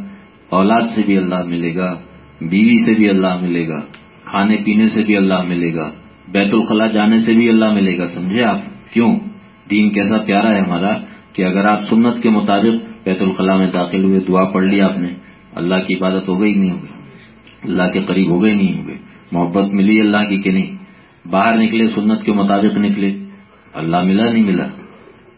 اولاد سے بھی اللہ ملے گا، بیوی سے بھی اللہ ملے گا، کھانے پینے سے بھی اللہ ملے گا، بیت الخلاء جانے سے بھی اللہ ملے گا، سمجھے آپ؟ کیوں؟ دین کیسا پیارا ہے ہمارا کہ اگر آپ سنت کے مطابق بیت الخلاء میں داخل ہوئے، دعا پڑھ لی آپ نے، اللہ کی عبادت ہو گئی نہیں ہوگی، اللہ کے قریب ہو گئے نہیں ہوگے محبت ملی اللہ کی کہ نہیں؟ باہر نکلے، سنت کے مطابق نکلے۔ اللہ ملا نہیں ملا۔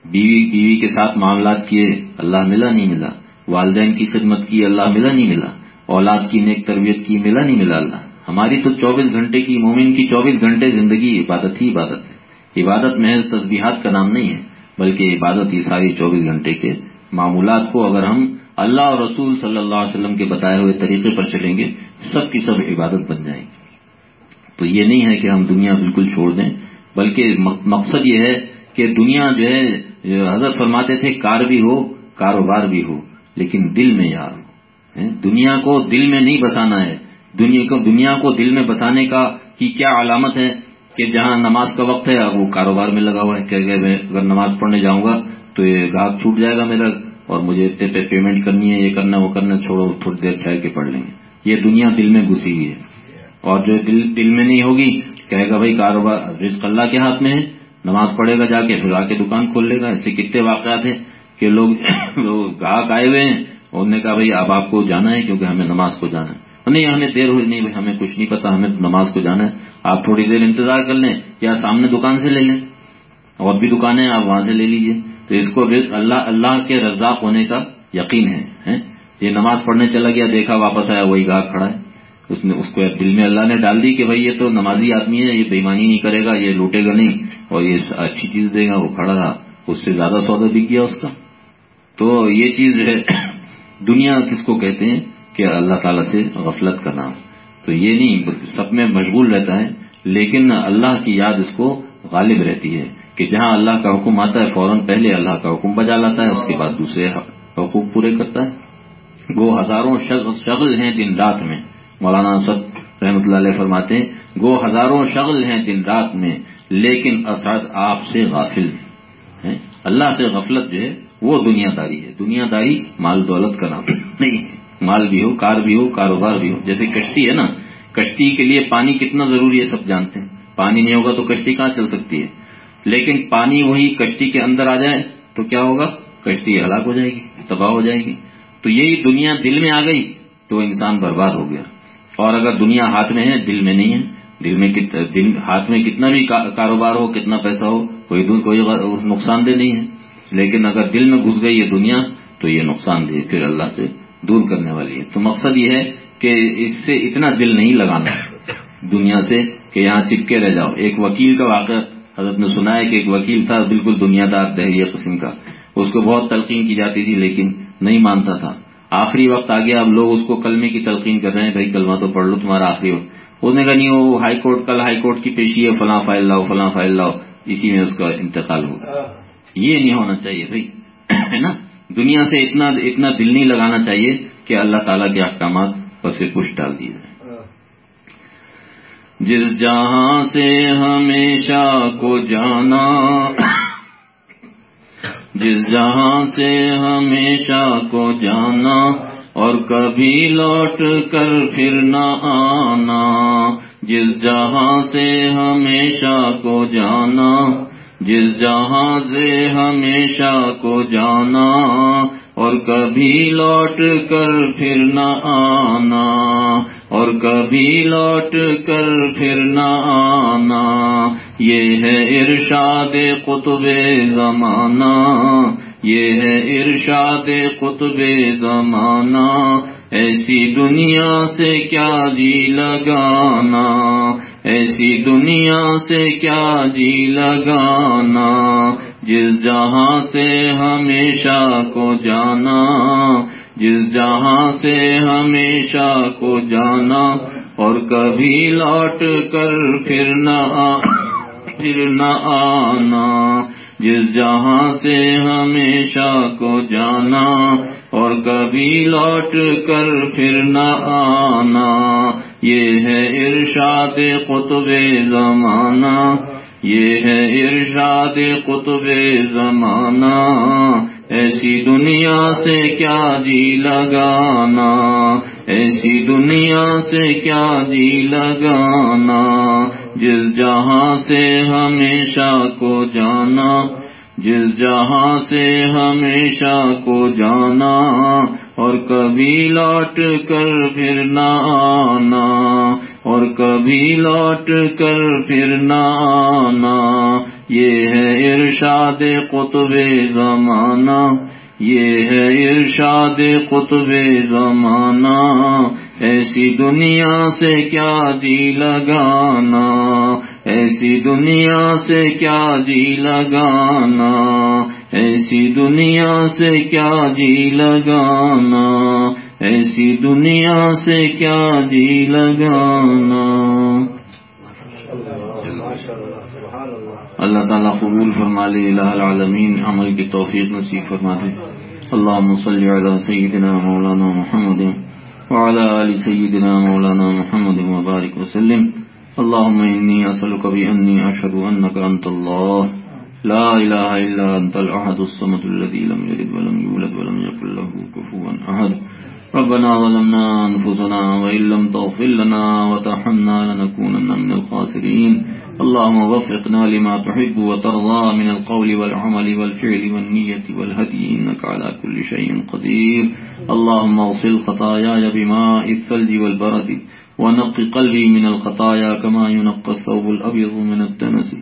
بیوی بیوی کے ساتھ معاملات کیے، اللہ ملا نہیں ملا۔ والدین کی خدمت کی، اللہ ملا نہیں ملا۔ اولاد کی نیک تربیت کی، ملا نہیں ملا اللہ۔ ہماری تو چوبیس گھنٹے کی مومن کی چوبیس گھنٹے زندگی عبادت ہی عبادت ہے۔ عبادت محض تسبیحات کا نام نہیں ہے، بلکہ عبادت یہ ساری چوبیس گھنٹے کے معمولات کو اگر ہم اللہ اور رسول صلی اللہ علیہ وسلم کے بتائے ہوئے طریقے پر چلیں گے، سب کی سب عبادت بن جائیں گی۔ تو یہ نہیں ہے کہ ہم دنیا بالکل چھوڑ دیں۔ بلکہ مقصد یہ ہے کہ دنیا جو ہے، حضرت فرماتے تھے، کار بھی ہو، کاروبار بھی ہو، لیکن دل میں یار ہو دنیا کو دل میں نہیں بسانا ہے۔ دنیا کو دنیا کو دل میں بسانے کا کی کیا علامت ہے کہ جہاں نماز کا وقت ہے وہ کاروبار میں لگا ہوا ہے۔ کہ میں اگر نماز پڑھنے جاؤں گا تو یہ گاہک چھوٹ جائے گا میرا اور مجھے اتنے پہ پیمنٹ کرنی ہے، یہ کرنا وہ کرنا چھوڑو، تھوڑی دیر ٹھہر کے پڑھ لیں گے۔ یہ دنیا دل میں گھسی ہوئی ہے۔ اور جو دل دل میں نہیں ہوگی کہے گا، بھائی کاروبار رزق اللہ کے ہاتھ میں ہے، نماز پڑھے گا جا کے، پھر آ کے دکان کھول لے گا ایسے کتنے واقعات ہیں کہ لوگ گاہک آئے ہوئے ہیں انہوں نے کہا، بھائی اب آپ کو جانا ہے کیونکہ ہمیں نماز کو جانا ہے۔ نہیں، ہمیں دیر ہوئی نہیں، بھائی ہمیں کچھ نہیں پتا، ہمیں نماز کو جانا ہے۔ آپ تھوڑی دیر انتظار کر لیں یا سامنے دکان سے لے لیں۔ اور بھی دکانیں آپ وہاں سے لے لیجیے۔ تو اس کو اللہ اللہ کے رزاق ہونے کا یقین ہے یہ نماز پڑھنے چلا گیا، دیکھا، واپس آیا، وہی گاہک کھڑا ہے۔ اس نے اس کو دل میں اللہ نے ڈال دی کہ بھائی یہ تو نمازی آدمی ہے، یہ بےمانی نہیں کرے گا، یہ لوٹے گا نہیں اور یہ اچھی چیز دے گا، وہ کھڑا رہا۔ اس سے زیادہ سودا بک گیا اس کا۔ تو یہ چیز جو ہے، دنیا کس کو کہتے ہیں کہ اللہ تعالیٰ سے غفلت کا نام تو یہ نہیں، سب میں مشغول رہتا ہے، لیکن اللہ کی یاد اس کو غالب رہتی ہے کہ جہاں اللہ کا حکم آتا ہے، فوراً پہلے اللہ کا حکم بجا لاتا ہے، اس کے بعد دوسرے حقوق پورے کرتا ہے۔ گو ہزاروں شغل ہیں دن رات میں۔ مولانا سد رحمۃ اللہ علیہ فرماتے ہیں، گو ہزاروں شغل ہیں دن رات میں، لیکن اسد آپ سے غافل ہے اللہ سے غفلت جو ہے، وہ دنیا داری ہے۔ دنیا داری مال دولت کا نام نہیں ہے۔ مال بھی ہو، کار بھی ہو، کاروبار بھی ہو۔ جیسے کشتی ہے نا، کشتی کے لیے پانی کتنا ضروری ہے سب جانتے ہیں۔ پانی نہیں ہوگا تو کشتی کہاں چل سکتی ہے؟ لیکن پانی وہی کشتی کے اندر آ جائے تو کیا ہوگا؟ کشتی ہلاک ہو جائے گی، تباہ ہو جائے گی۔ تو یہی دنیا دل میں آ گئی تو انسان برباد ہو گیا۔ اور اگر دنیا ہاتھ میں ہے، دل میں نہیں ہے، دل میں دل ہاتھ میں کتنا بھی کاروبار ہو، کتنا پیسہ ہو، کوئی کوئی نقصان دہ نہیں ہے۔ لیکن اگر دل میں گھس گئی یہ دنیا، تو یہ نقصان دہ پھر اللہ سے دور کرنے والی ہے۔ تو مقصد یہ ہے کہ اس سے اتنا دل نہیں لگانا دنیا سے کہ یہاں چپکے رہ جاؤ۔ ایک وکیل کا واقعہ حضرت نے سنا ہے کہ ایک وکیل تھا بالکل دنیا دار دہریہ قسم کا۔ اس کو بہت تلقین کی جاتی تھی، لیکن نہیں مانتا تھا۔ آخری وقت آ گیا اب لوگ اس کو کلمے کی تلقین کر رہے ہیں، بھائی کلمہ تو پڑھ لو تمہارا آخری وقت۔ اس نے کہا، نہیں، وہ ہائی کورٹ، کل ہائی کورٹ کی پیشی ہے، فلاں فائل لاؤ، فلاں فائل لاؤ۔ اسی میں اس کا انتقال ہوگا یہ نہیں ہونا چاہیے، بھائی۔ ہے نا؟ دنیا سے اتنا اتنا دل نہیں لگانا چاہیے کہ اللہ تعالیٰ کے احکامات پس پش ڈال دیے جائیں۔ جس جہاں سے ہمیشہ کو جانا جس جہاں سے ہمیشہ کو جانا اور کبھی لوٹ کر پھر نہ آنا، جس جہاں سے ہمیشہ کو جانا، جس جہاں سے ہمیشہ کو جانا اور کبھی لوٹ کر پھر نہ آنا، اور کبھی لوٹ کر پھر نہ آنا۔ یہ ہے ارشاد قطب زمانہ، یہ ہے ارشاد قطب زمانہ، ایسی دنیا سے کیا جی لگانا، ایسی دنیا سے کیا جی لگانا، جس جہاں سے ہمیشہ کو جانا، جس جہاں سے ہمیشہ کو جانا، اور کبھی لوٹ کر پھر نہ پھر نہ آنا۔ جس جہاں سے ہمیشہ کو جانا اور کبھی لوٹ کر پھر نہ آنا۔ یہ ہے ارشاد قطب زمانہ۔ یہ ہے ارشاد قطب زمانہ۔ ایسی دنیا سے کیا جی لگانا۔ ایسی دنیا سے کیا جی لگانا۔ جس جہاں سے ہمیشہ کو جانا، جس جہاں سے ہمیشہ کو جانا، اور کبھی لوٹ کر پھر نہ آنا، اور کبھی لوٹ کر پھر نہ آنا۔ یہ ہے ارشاد قطب زمانہ، یہ ہے ارشاد قطب زمانہ۔ ایسی دنیا سے کیا جی لگانا؟ ایسی دنیا سے کیا جی لگانا؟ ایسی دنیا سے کیا جی لگانا؟ ایسی دنیا سے کیا جی لگانا؟ اللہ تعالیٰ قبول فرما لے الہ العالمین، عمل کی توفیق نصیب فرما دے اللهم صل على سيدنا مولانا محمد۔ وعلى آل سيدنا مولانا محمد وبارك وسلم. اللهم إني أسألك بأني أشهد أنك أنت الله. لا إله إلا أنت الأحد الصمد الذي لم يلد ولم يولد ولم يكن له كفوا أحد. ربنا ظلمنا أنفسنا وإن لم تغفر لنا وترحمنا لنكونن من الخاسرين. اللهم وفقنا لما تحب وترضى من القول والعمل والفعل والنية والهدي إنك على كل شيء قدير. اللهم اغسل خطاياي بماء الثلج والبرد ونق قلبي من الخطايا كما ينقى الثوب الأبيض من الدنس.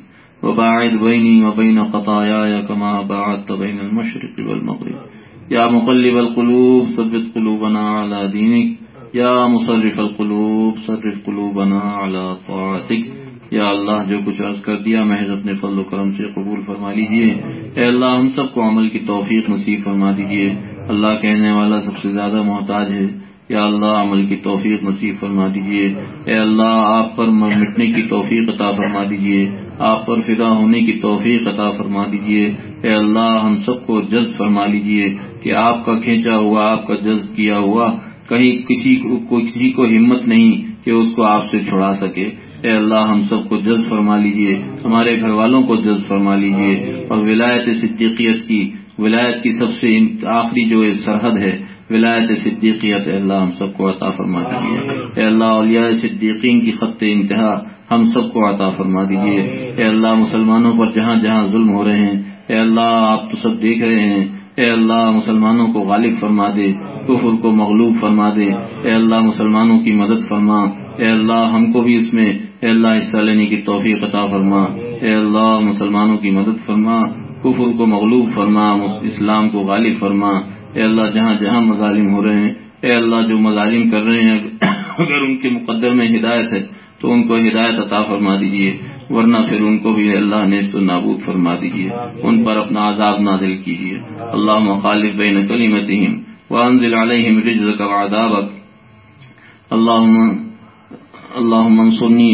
وباعد بيني وبين خطاياي كما باعدت بين المشرق والمغرب. يا مقلب القلوب ثبت قلوبنا على دينك. يا مصرف القلوب صرف قلوبنا على طاعتك. یا اللہ جو کچھ عرض کر دیا، محض اپنے فضل و کرم سے قبول فرما لیجیے اے اللہ، ہم سب کو عمل کی توفیق نصیب فرما دیجیے اللہ کہنے والا سب سے زیادہ محتاج ہے۔ یا اللہ، عمل کی توفیق نصیب فرما دیجیے اے اللہ، آپ پر مٹنے کی توفیق عطا فرما دیجیے آپ پر فدا ہونے کی توفیق عطا فرما دیجیے اے اللہ، ہم سب کو جذب فرما لیجیے کہ آپ کا کھینچا ہوا، آپ کا جذب کیا ہوا، کہیں کسی کو کسی کو ہمت نہیں کہ اس کو آپ سے چھڑا سکے۔ اے اللہ ہم سب کو جذب فرما لیجیے، ہمارے گھر والوں کو جذب فرما لیجیے۔ اور ولایت صدیقیت کی، ولایت کی سب سے آخری جو سرحد ہے، ولایت صدیقیت، اے اللہ ہم سب کو عطا فرما دیجیے اے اللہ، اولیاء صدیقین کی خط انتہا ہم سب کو عطا فرما دیجیے اے اللہ، مسلمانوں پر جہاں جہاں ظلم ہو رہے ہیں، اے اللہ، آپ تو سب دیکھ رہے ہیں۔ اے اللہ، مسلمانوں کو غالب فرما دے، کفر کو مغلوب فرما دے۔ اے اللہ، مسلمانوں کی مدد فرما۔ اے اللہ، ہم کو بھی اس میں اے اللہ حصہ لینے کی توفیق عطا فرما۔ اے اللہ، مسلمانوں کی مدد فرما۔ کفر کو مغلوب فرما، اسلام کو غالب فرما۔ اے اللہ، جہاں جہاں مظالم ہو رہے ہیں، اے اللہ، جو مظالم کر رہے ہیں، اگر ان کے مقدر میں ہدایت ہے، تو ان کو ہدایت عطا فرما دیجیے ورنہ پھر ان کو بھی اللہ نے تو نابود فرما دیجیے ان پر اپنا عذاب نازل کیجیے اللہ مخالف بین کلیمتہم وانزل علیہم رجزک وعذابک اللہم اللهم انصرني،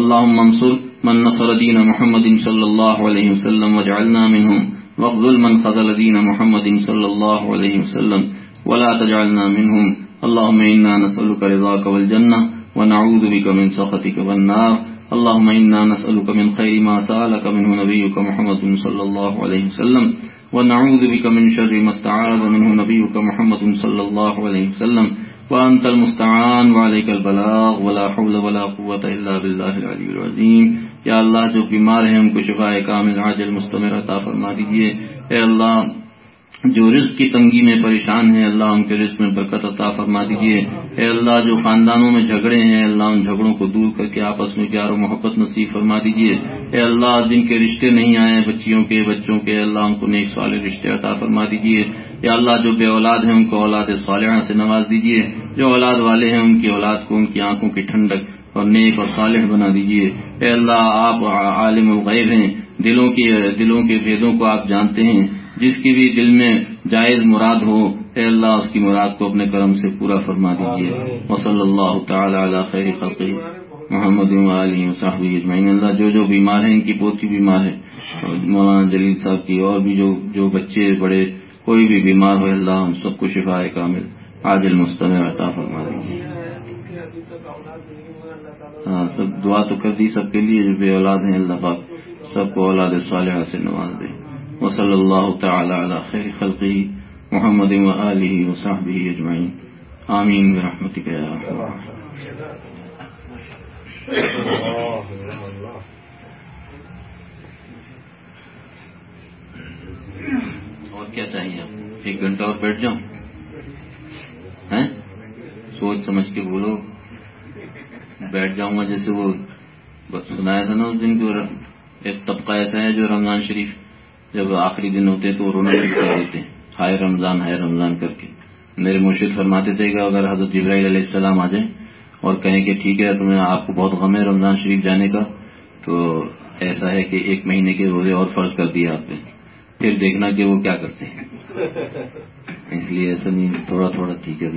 اللهم انصر من نصر دين محمد صلى الله عليه وسلم واجعلنا منهم واخذل من خذل دين محمد صلى الله عليه وسلم، ولا تجعلنا منهم. اللهم إنا نسألك رضاك والجنة، ونعوذ بك من سخطك والنار. اللهم إنا نسألك من خير ما سألك منه نبيك محمد صلى الله عليه وسلم، ونعوذ بك من شر ما استعاذ منه نبيك محمد صلى الله عليه وسلم. وانت المستعان وعليك البلاغ، ولا حول ولا قوة الا بالله العلي العظيم۔ یا اللہ، جو بیمار ہیں، ان کو شفا کامل، عاجل، مستمر عطا فرما دیجیے۔ اے اللہ جو رزق کی تنگی میں پریشان ہیں، اللہ ان کے رزق میں برکت عطا فرما دیجیے اے اللہ، جو خاندانوں میں جھگڑے ہیں، اللہ ان جھگڑوں کو دور کر کے آپس میں پیار و محبت نصیب فرما دیجیے اے اللہ جن کے رشتے نہیں آئے بچیوں کے، بچوں کے اللہ، ان کو نئی سوال رشتے عطا فرما دیجیے یا اللہ، جو بے اولاد ہیں، ان کو اولاد صالحہ سے نواز دیجیے جو اولاد والے ہیں، ان کی اولاد کو ان کی آنکھوں کی ٹھنڈک اور نیک اور صالح بنا دیجیے اے اللہ، آپ عالم الغیب ہیں۔ دلوں کی دلوں کے بھیدوں کو آپ جانتے ہیں۔ جس کی بھی دل میں جائز مراد ہو اے اللہ اس کی مراد کو اپنے کرم سے پورا فرما دیجیے وصلی اللہ تعالی علی خیر خلقی محمد علیہ صاحب اجمعین۔ اللہ جو جو بیمار ہیں ان کی پوتی بیمار ہے مولانا جلیل صاحب کی اور بھی جو جو بچے بڑے کوئی بھی بیمار ہو اللہ ہم سب کو شفا کامل عاجل مستمع عطا فرما دیجیے ہاں سب دعا تو کر دی سب کے لیے جو بے اولاد ہیں اللہ پاک سب کو اولاد صالحہ سے نواز دے وصلی اللہ تعالی علی خیر خلقی محمد و علیہ وصحبہ اجمعین آمین برحمتک اور کیا چاہیے آپ؟ ایک گھنٹہ اور بیٹھ جاؤں؟ سوچ سمجھ کے بولو۔ بیٹھ جاؤں گا جیسے وہ سنایا تھا نا اس دن کو ایک طبقہ ایسا ہے جو رمضان شریف جب آخری دن ہوتے تو رونا شروع کر دیتے۔ ہائے رمضان ہائے رمضان کر کے۔ میرے مرشد فرماتے تھے کہ اگر حضرت جبرائیل علیہ السلام آ جائیں اور کہیں کہ ٹھیک ہے تمہیں آپ کو بہت غم ہے رمضان شریف جانے کا، تو ایسا ہے کہ ایک مہینے کے روزے اور فرض کر دیے آپ نے۔ پھر دیکھنا کہ وہ کیا کرتے ہیں۔ اس لیے ایسا نہیں، تھوڑا تھوڑا ٹھیک ہے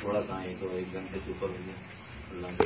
تھوڑا کہاں تو ایک گھنٹے سے اوپر ہو گیا۔ اللہ